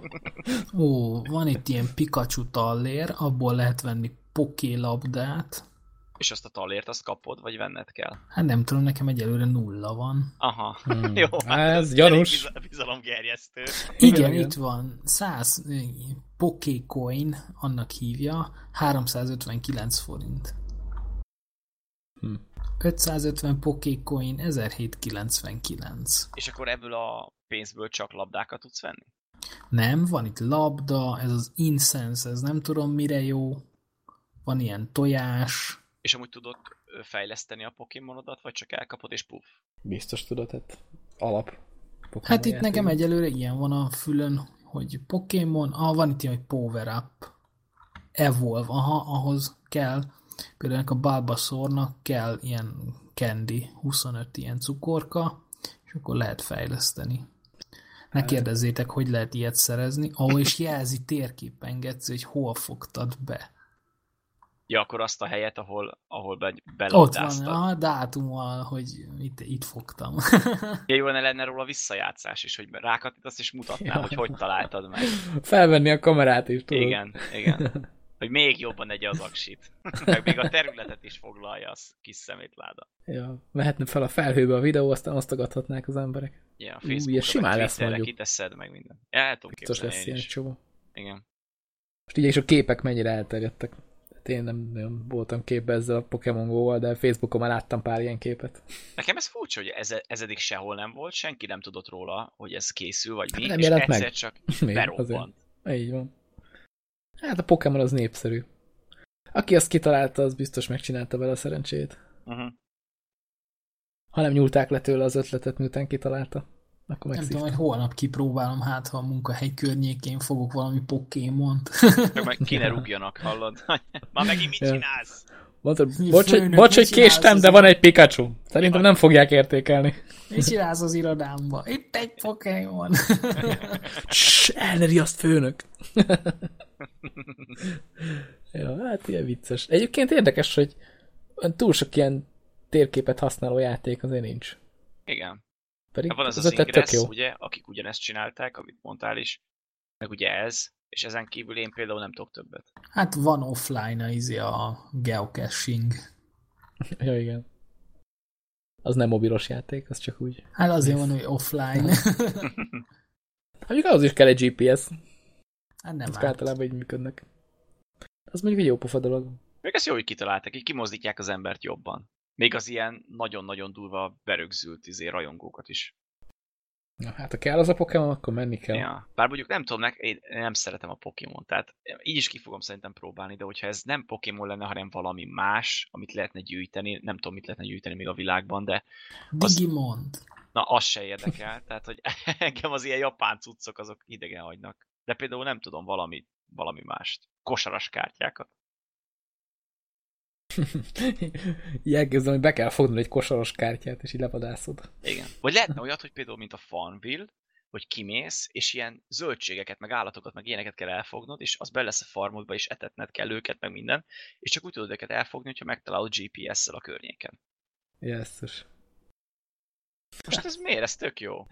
Ó, van itt ilyen Pikachu tallér, abból lehet venni pokélabdát. És azt a talért azt kapod, vagy venned kell? Hát nem tudom, nekem egyelőre nulla van. Aha. Hmm. Jó, Ez elég gyanús. biza- Bizalomgerjesztő. Igen. itt van 100 Pokécoin, annak hívja, 359 forint. Hm. 550 Pokécoin, 1799. És akkor ebből a pénzből csak labdákat tudsz venni? Nem, van itt labda, ez az incense, ez nem tudom mire jó. Van ilyen tojás. És amúgy tudod fejleszteni a Pokémonodat, vagy csak elkapod és puff? Biztos tudod, hát alap. Pokémon Hát itt nekem egyelőre ilyen van a fülön, hogy Pokémon, ah, van itt ilyen, hogy Power Up, Evolve, aha, ahhoz kell, például a Bulbasaurnak kell ilyen candy, 25 ilyen cukorka, és akkor lehet fejleszteni. Ne kérdezzétek, hogy lehet ilyet szerezni, ahol is jelzi térképen, Geci, hogy hol fogtad be. Ja, akkor azt a helyet, ahol, ahol be, Ott van a dátummal, hogy itt, itt fogtam. Ja, jó ne lenne róla visszajátszás is, hogy rákattítasz és mutatnál, Ja. hogy hogy találtad meg. Felvenni a kamerát is, tudod. Igen, igen. Hogy még jobban egye az aksit. Meg még a területet is foglalja az kis szemétláda. Ja, mehetne fel a felhőbe a videó, aztán osztogathatnák az emberek. Ja, Facebookra, simán meg lesz mondjuk. kiteszed meg minden. Ja, el tudom Biztos lesz ilyen egy csomó. Igen. Most így is a képek mennyire elterjedtek. Hát én nem nagyon voltam képbe ezzel a Pokémon Go-val, de Facebookon már láttam pár ilyen képet. Nekem ez furcsa, hogy ez, ez eddig sehol nem volt, senki nem tudott róla, hogy ez készül, vagy mi, Nem és egyszer meg. csak berobbant. Így van. Hát a Pokémon az népszerű. Aki azt kitalálta, az biztos megcsinálta vele a szerencsét. Uh-huh. Ha nem nyúlták le tőle az ötletet, miután kitalálta. Akkor Nem tudom, hogy holnap kipróbálom, hát ha a munkahely környékén fogok valami pokémont. Csak meg ki ne rúgjanak, hallod? Már megint mit csinálsz? Mondtad, Mi bocs, hogy, főnök, bocs, hogy késtem, de van egy Pikachu. Szerintem nem fogják értékelni. Mit csinálsz az irodámba? Itt egy Pokémon. Cs, el ne riaszt, főnök. ja, hát ilyen vicces. Egyébként érdekes, hogy túl sok ilyen térképet használó játék azért nincs. Igen. Pedig Hát van az az az tök Ingress, jó. ugye, akik ugyanezt csinálták, amit mondtál is, meg ugye ez, és ezen kívül én például nem tudok többet. Hát van offline a, izé a geocaching. Ja, igen. Az nem mobilos játék, az csak úgy. Hát azért van, hogy offline. Hát az is kell egy GPS. Hát nem Ezek általában így működnek. Az mondjuk egy jó pofa dolog. Még ezt jó, hogy kitalálták, így kimozdítják az embert jobban. Még az ilyen nagyon-nagyon durva berögzült izé, rajongókat is. Na, hát ha kell az a Pokémon, akkor menni kell. Ja. Bár mondjuk nem tudom, nek- én nem szeretem a Pokémon, tehát így is ki fogom szerintem próbálni, de hogyha ez nem Pokémon lenne, hanem valami más, amit lehetne gyűjteni, nem tudom, mit lehetne gyűjteni még a világban, de az- Digimond. na, az se érdekel. Tehát, hogy engem az ilyen japán cuccok, azok idegen hagynak. De például nem tudom valami, valami mást. Kosaras kártyákat. így elkezdem, hogy be kell fognod egy kosaros kártyát, és így levadászod. Igen. Vagy lehetne olyat, hogy például, mint a Farmville, hogy kimész, és ilyen zöldségeket, meg állatokat, meg ilyeneket kell elfognod, és az be lesz a farmodba, és etetned kell őket, meg minden, és csak úgy tudod őket elfogni, hogyha megtalálod GPS-szel a környéken. Jesszus. Most ez miért? Ez tök jó.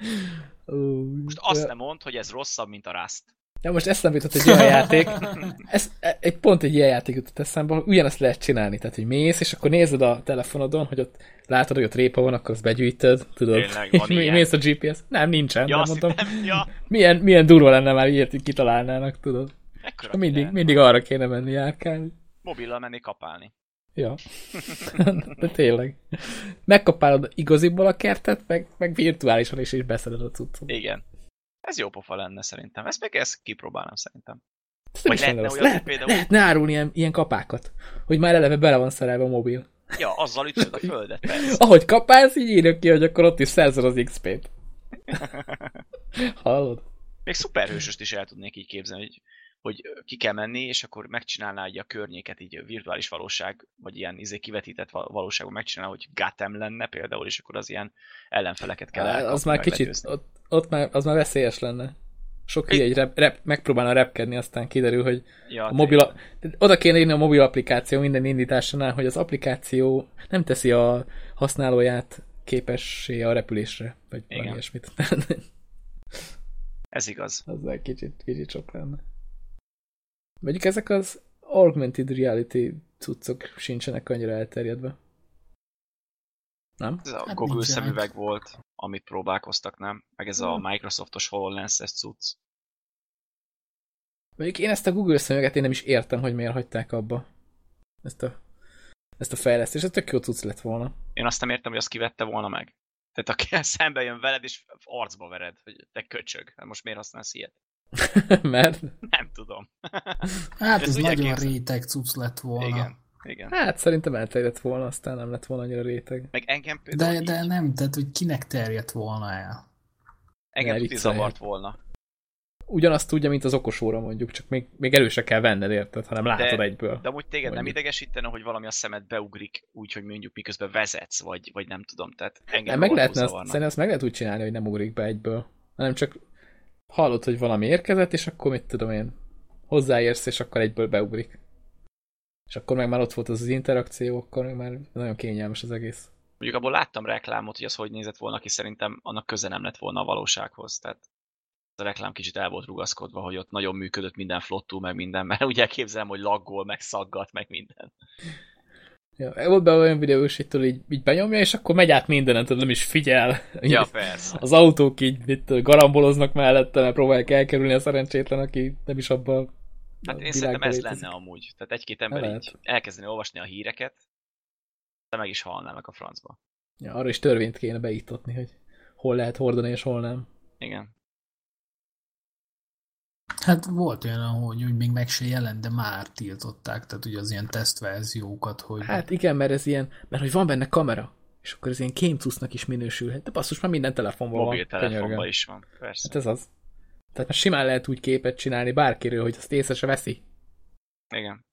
Most azt nem mond, hogy ez rosszabb, mint a Rust. Ja, most eszembe jutott egy olyan játék, ez, egy pont egy ilyen játék jutott eszembe, hogy ugyanezt lehet csinálni, tehát hogy mész, és akkor nézed a telefonodon, hogy ott látod, hogy ott répa van, akkor azt begyűjtöd, tudod, Tényleg, van ilyen? mész a GPS. Nem, nincsen, Ja, azt mondom, ja, milyen, milyen durva lenne már ilyet, hogy kitalálnának, tudod. ekkora Mindig, mindig arra kéne menni járkálni. Mobillal menni kapálni. Ja. De tényleg. Megkapálod igaziból a kertet, meg, meg virtuálisan is, és beszeded a cuccot. Igen. Ez jó pofa lenne szerintem. Ezt meg ezt kipróbálnám szerintem. Ez nem Vagy lehetne olyan, Lehet, például- lehetne árulni ilyen, ilyen kapákat, hogy már eleve bele van szerelve a mobil. Ja, azzal ütöd a földet, persze. Ahogy kapálsz, így írja ki, hogy akkor ott is szerzed az XP-t. Hallod? Még szuperhősöst is el tudnék így képzelni, hogy, hogy ki kell menni, és akkor megcsinálná így a környéket, így virtuális valóság, vagy ilyen izé kivetített val- valóságban megcsinálná, hogy Gotham lenne például, és akkor az ilyen ellenfeleket kell elkapni, az már kicsit, ott, ott már, az már veszélyes lenne. Sok hülye egy rep, rep, megpróbálna repkedni, aztán kiderül, hogy Ja, a mobil, a- oda kéne írni a mobil applikáció minden indításánál, hogy az applikáció nem teszi a használóját képessé a repülésre, vagy valami ilyesmit. Ez igaz. az egy kicsit, kicsit sok lenne. Mondjuk ezek az augmented reality cuccok sincsenek annyira elterjedve. Nem? Ez a Hát Google szemüveg volt, amit próbálkoztak, nem? Meg ez a Hmm. Microsoftos HoloLens-es cucc. Mondjuk én ezt a Google szemüveget én nem is értem, hogy miért hagyták abba. Ezt a, ezt a fejlesztést. Ez tök jó cucc lett volna. Én azt nem értem, hogy azt kivette volna meg. Tehát aki szembe jön veled, és arcba vered, hogy te köcsög. Hát Most miért használsz ilyet? Mert Nem tudom. Hát ez nagyon elképzel- réteg cucc lett volna. Igen. Igen. hát szerintem elterjedt volna, aztán nem lett volna annyira réteg. Meg engem például De, így, de nem, tehát hogy kinek terjedt volna el. engem tuti zavart volna. Ugyanazt tudja, mint az okos óra mondjuk, csak még, még előse kell venned, érted, hanem látod De- egyből. De amúgy téged nem Mondjuk. idegesítene, hogy valami a szemed beugrik, úgy, hogy mondjuk miközben vezetsz, vagy, vagy nem tudom, tehát engem Nem, meg lehetne azt, szerintem azt meg lehet úgy csinálni, hogy nem ugrik be egyből, hanem csak hallod, hogy valami érkezett, és akkor mit tudom én, hozzáérsz, és akkor egyből beugrik. És akkor meg már ott volt az az interakció, akkor meg már nagyon kényelmes az egész. Mondjuk abból láttam reklámot, hogy az hogy nézett volna, aki szerintem annak köze nem lett volna a valósághoz. Tehát a reklám kicsit el volt rugaszkodva, hogy ott nagyon működött minden flottul, meg minden, mert ugye elképzelem, hogy laggol, meg szaggat, meg minden. Ja, volt be olyan videó is, hogy tudod, így, így benyomja, és akkor megy át mindenen, tudod, nem is figyel. Ja, persze. Az autók így mit, garamboloznak mellette, mert próbálják elkerülni a szerencsétlen, aki nem is abban Hát én szerintem ez lenne amúgy. Tehát egy-két ember Lehet. így elkezdeni olvasni a híreket, de meg is halnának a francba. Ja, arra is törvényt kéne beiktatni, hogy hol lehet hordani, és hol nem. Igen. Hát volt olyan, ahogy úgy még meg se jelent, de már tiltották, tehát ugye az ilyen tesztverziókat, hogy Hát igen, mert ez ilyen, mert hogy van benne kamera. És akkor ez ilyen kémcusznak is minősülhet. De basszus, már minden telefonban van. Mobiltelefonban könyörgöm. is van, persze. Hát ez az. Tehát már simán lehet úgy képet csinálni bárkiről, hogy azt észre se veszi. Igen.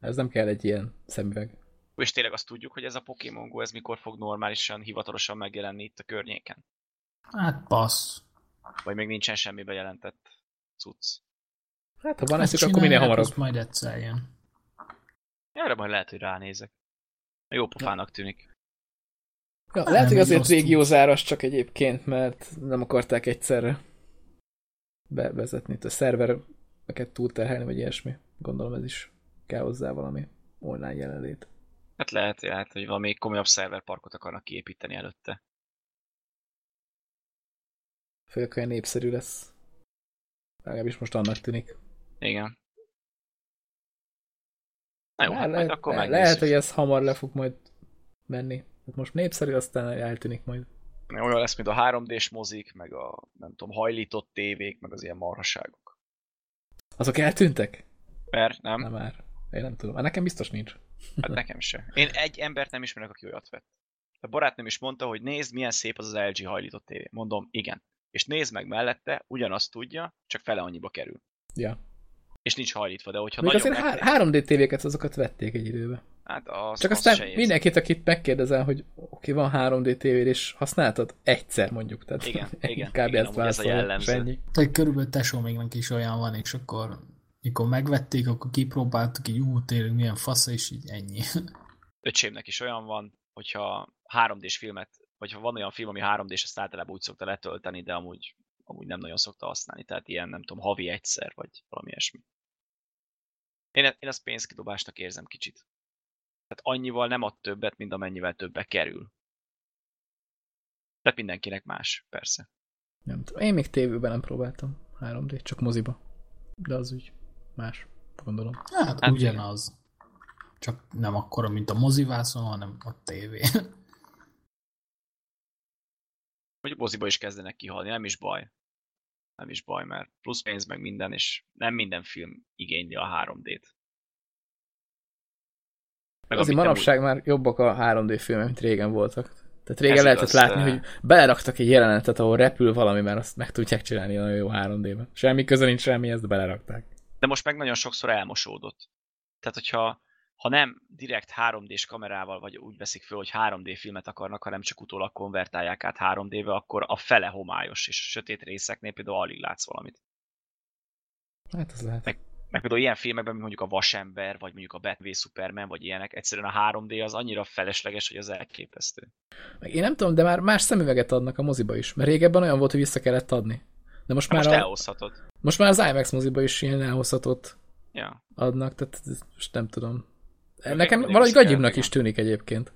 Ez nem kell egy ilyen szemüveg. És tényleg azt tudjuk, hogy ez a Pokémon Go, ez mikor fog normálisan, hivatalosan megjelenni itt a környéken? Hát passz. Vagy még nincsen semmi bejelentett cucc? Hát ha van Ezt akkor minél hamarabb. az majd egyszer jön. Erre majd lehet, hogy ránézek. Jó pofának tűnik. Ja, lehet, hogy egy azért régiózáras csak egyébként, mert nem akarták egyszerre bevezetni itt a szervereket túlterhelni, vagy ilyesmi. Gondolom ez is kell hozzá valami online jelenlét. Hát lehet, lehet, hogy valami komolyabb szerverparkot akarnak kiépíteni előtte. Főleg olyan népszerű lesz. Legalábbis most annak tűnik. Igen. Na jó, Le- hát le- majd akkor le- megnézzük. Lehet, hogy ez hamar le fog majd menni. Hát most népszerű, aztán eltűnik majd. Olyan lesz, mint a 3D-s mozik, meg a nem tudom, hajlított tévék, meg az ilyen marhaságok. Azok eltűntek? Mert nem? Nem már. Én nem tudom. Hát nekem biztos nincs. Hát nekem se. Én egy embert nem ismerek, aki olyat vett. A barátnőm is mondta, hogy nézd, milyen szép az az LG hajlított tévé. Mondom, igen. És nézd meg mellette, ugyanazt tudja, csak fele annyiba kerül. Ja. És nincs hajlítva, de hogyha Még nagyon azért meg... há- 3D tévéket azokat vették egy időbe. Hát az, Csak az aztán érzem. mindenkit, akit megkérdezel, hogy oké, van 3D tévéd, és használtad egyszer mondjuk. Tehát Igen, igen, kb. igen, ezt ez a jellemző. ennyi. Tehát körülbelül tesóméknek is olyan van, és akkor mikor megvették, akkor kipróbáltuk, így ú, tényleg milyen fasz, és így ennyi. öcsémnek is olyan van, hogyha 3D-s filmet, vagy ha van olyan film, ami 3D-s, azt általában úgy szokta letölteni, de amúgy, amúgy nem nagyon szokta használni. Tehát ilyen, nem tudom, havi egyszer, vagy valami ilyesmi. Én, én ezt pénzkidobásnak érzem kicsit. Tehát annyival nem ad többet, mint amennyivel többe kerül. Tehát mindenkinek más, persze. Nem tudom. Én még tévében nem próbáltam 3D, csak moziba. De az úgy más, gondolom. Hát, Hát ugyanaz. Csak nem akkora, mint a mozivászon, hanem a tévé. Hogy moziba is kezdenek kihalni, nem is baj. Nem is baj, mert plusz pénz meg minden, és nem minden film igényli a 3D-t. Meg Azért manapság már jobbak a 3D filmek, mint régen voltak. Tehát régen Ez lehetett igaz, látni, de- hogy beleraktak egy jelenetet, ahol repül valami, mert azt meg tudják csinálni nagyon jó 3D-ben. Semmi köze nincs semmihez, de belerakták. De most meg nagyon sokszor elmosódott. Tehát, hogyha ha nem direkt 3D-s kamerával, vagy úgy veszik föl, hogy 3D filmet akarnak, hanem csak utólag konvertálják át 3D-be, akkor a fele homályos, és a sötét részeknél például alig látsz valamit. Hát ez lehet. Meg- Meg például ilyen filmekben, mint mondjuk a Vasember, vagy mondjuk a Batman Superman, vagy ilyenek, egyszerűen a 3D az annyira felesleges, hogy az elképesztő. Meg én nem tudom, de már más szemüveget adnak a moziba is. Mert régebben olyan volt, hogy vissza kellett adni. De most már, most a, elhozhatod. most már az IMAX moziba is ilyen elhozhatott Ja. adnak, tehát most nem tudom. Nekem valahogy gagyibbnak is tűnik egyébként.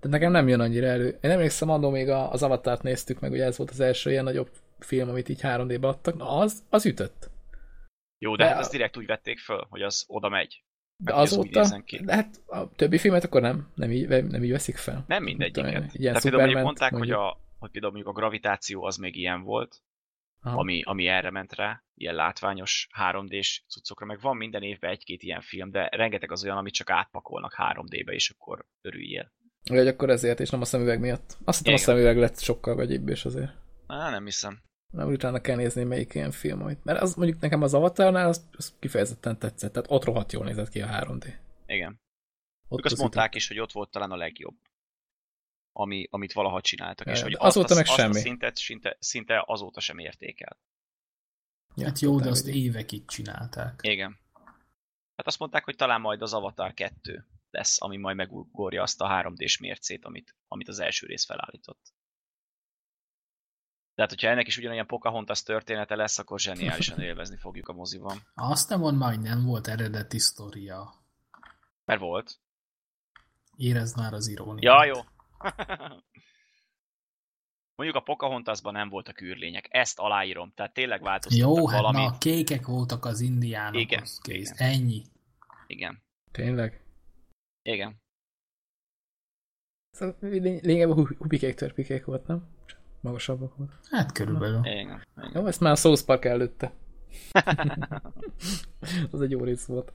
Tehát nekem nem jön annyira elő. Én emlékszem, annól még a- az Avatart néztük meg, ugye ez volt az első ilyen nagyobb film, amit így 3D-be adtak. Na, az, az ütött. Jó, de, De hát a- ezt direkt úgy vették föl, hogy az oda megy. De az úgy azóta, ki. de hát a többi filmet akkor nem, nem így, nem így veszik fel. Nem mindegyiket. ilyen Tehát például mondták, mondjuk. hogy, a, hogy például mondjuk a gravitáció az még ilyen volt, Aha. ami, ami erre ment rá, ilyen látványos 3D-s cuccokra, meg van minden évben egy-két ilyen film, de rengeteg az olyan, amit csak átpakolnak 3D-be, és akkor örüljél. Vagy akkor ezért, és nem a szemüveg miatt. Azt hiszem a szemüveg lett sokkal gagyibb, és azért. Á, nem hiszem. Nem utána kell nézni, melyik ilyen film, amit. Mert az mondjuk nekem az Avatarnál az, az kifejezetten tetszett. Tehát ott rohadt jól nézett ki a 3D. Igen. Ott Ők azt az mondták is, hogy ott volt talán a legjobb. Ami, amit valaha csináltak. És hogy azt, azóta a, meg azt semmi. a szintet szinte, szinte azóta sem érték el. Ja, Hát jó, de azt évekig csinálták. Igen. Hát azt mondták, hogy talán majd az Avatar 2 lesz, ami majd megugorja azt a 3D-s mércét, amit, amit az első rész felállított. Tehát, hogyha ennek is ugyanilyen Pocahontas története lesz, akkor zseniálisan élvezni fogjuk a moziban. Azt nem mond már, hogy nem volt eredeti sztoria. Mert volt. Érezd már az iróniát. Ja, jó. Mondjuk a Pocahontasban nem voltak űrlények. Ezt aláírom. Tehát tényleg változtattak Jó, hát valamit. na, kékek voltak az indiánok, Igen, az kész. igen. Ennyi. Igen. Tényleg? Igen. Szóval lény- lényegében hu- hupikék, törpikék volt, nem? Csak magasabbak volt. Hát körülbelül. Igen. Igen. Jó, ezt már a South Park előtte. az egy jó rész volt.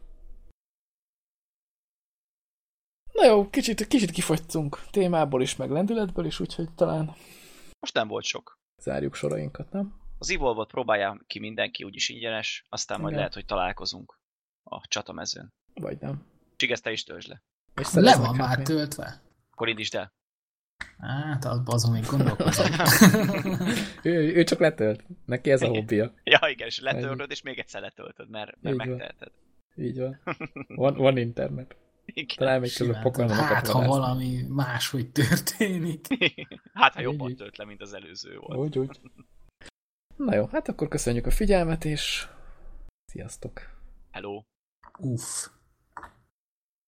Na jó, kicsit, kicsit kifogytunk témából is, meg lendületből is, úgyhogy talán Most nem volt sok. zárjuk sorainkat, nem? Az Evolve-ot próbálja ki mindenki, úgyis ingyenes, aztán majd Igen. lehet, hogy találkozunk a csatamezőn. Vagy nem. Csigesz, te is töltsd le. És Le szereznek van már hát még. töltve. Akkor indítsd el. Hát, az azon még gondolkozom. ő, ő csak letölt. Neki ez a hobbija. Ja, igen, és letöltöd, és még egyszer letöltöd, mert, mert Így van. megteheted. Így van. Van, van internet. Igen. Talán még közben Simán, pokolnomokat Hát, ha vadászni. valami máshogy történik. Hát, ha jobban tölt le, mint az előző volt. Úgy, úgy. Na jó, hát akkor köszönjük a figyelmet, és sziasztok! Hello. Uff.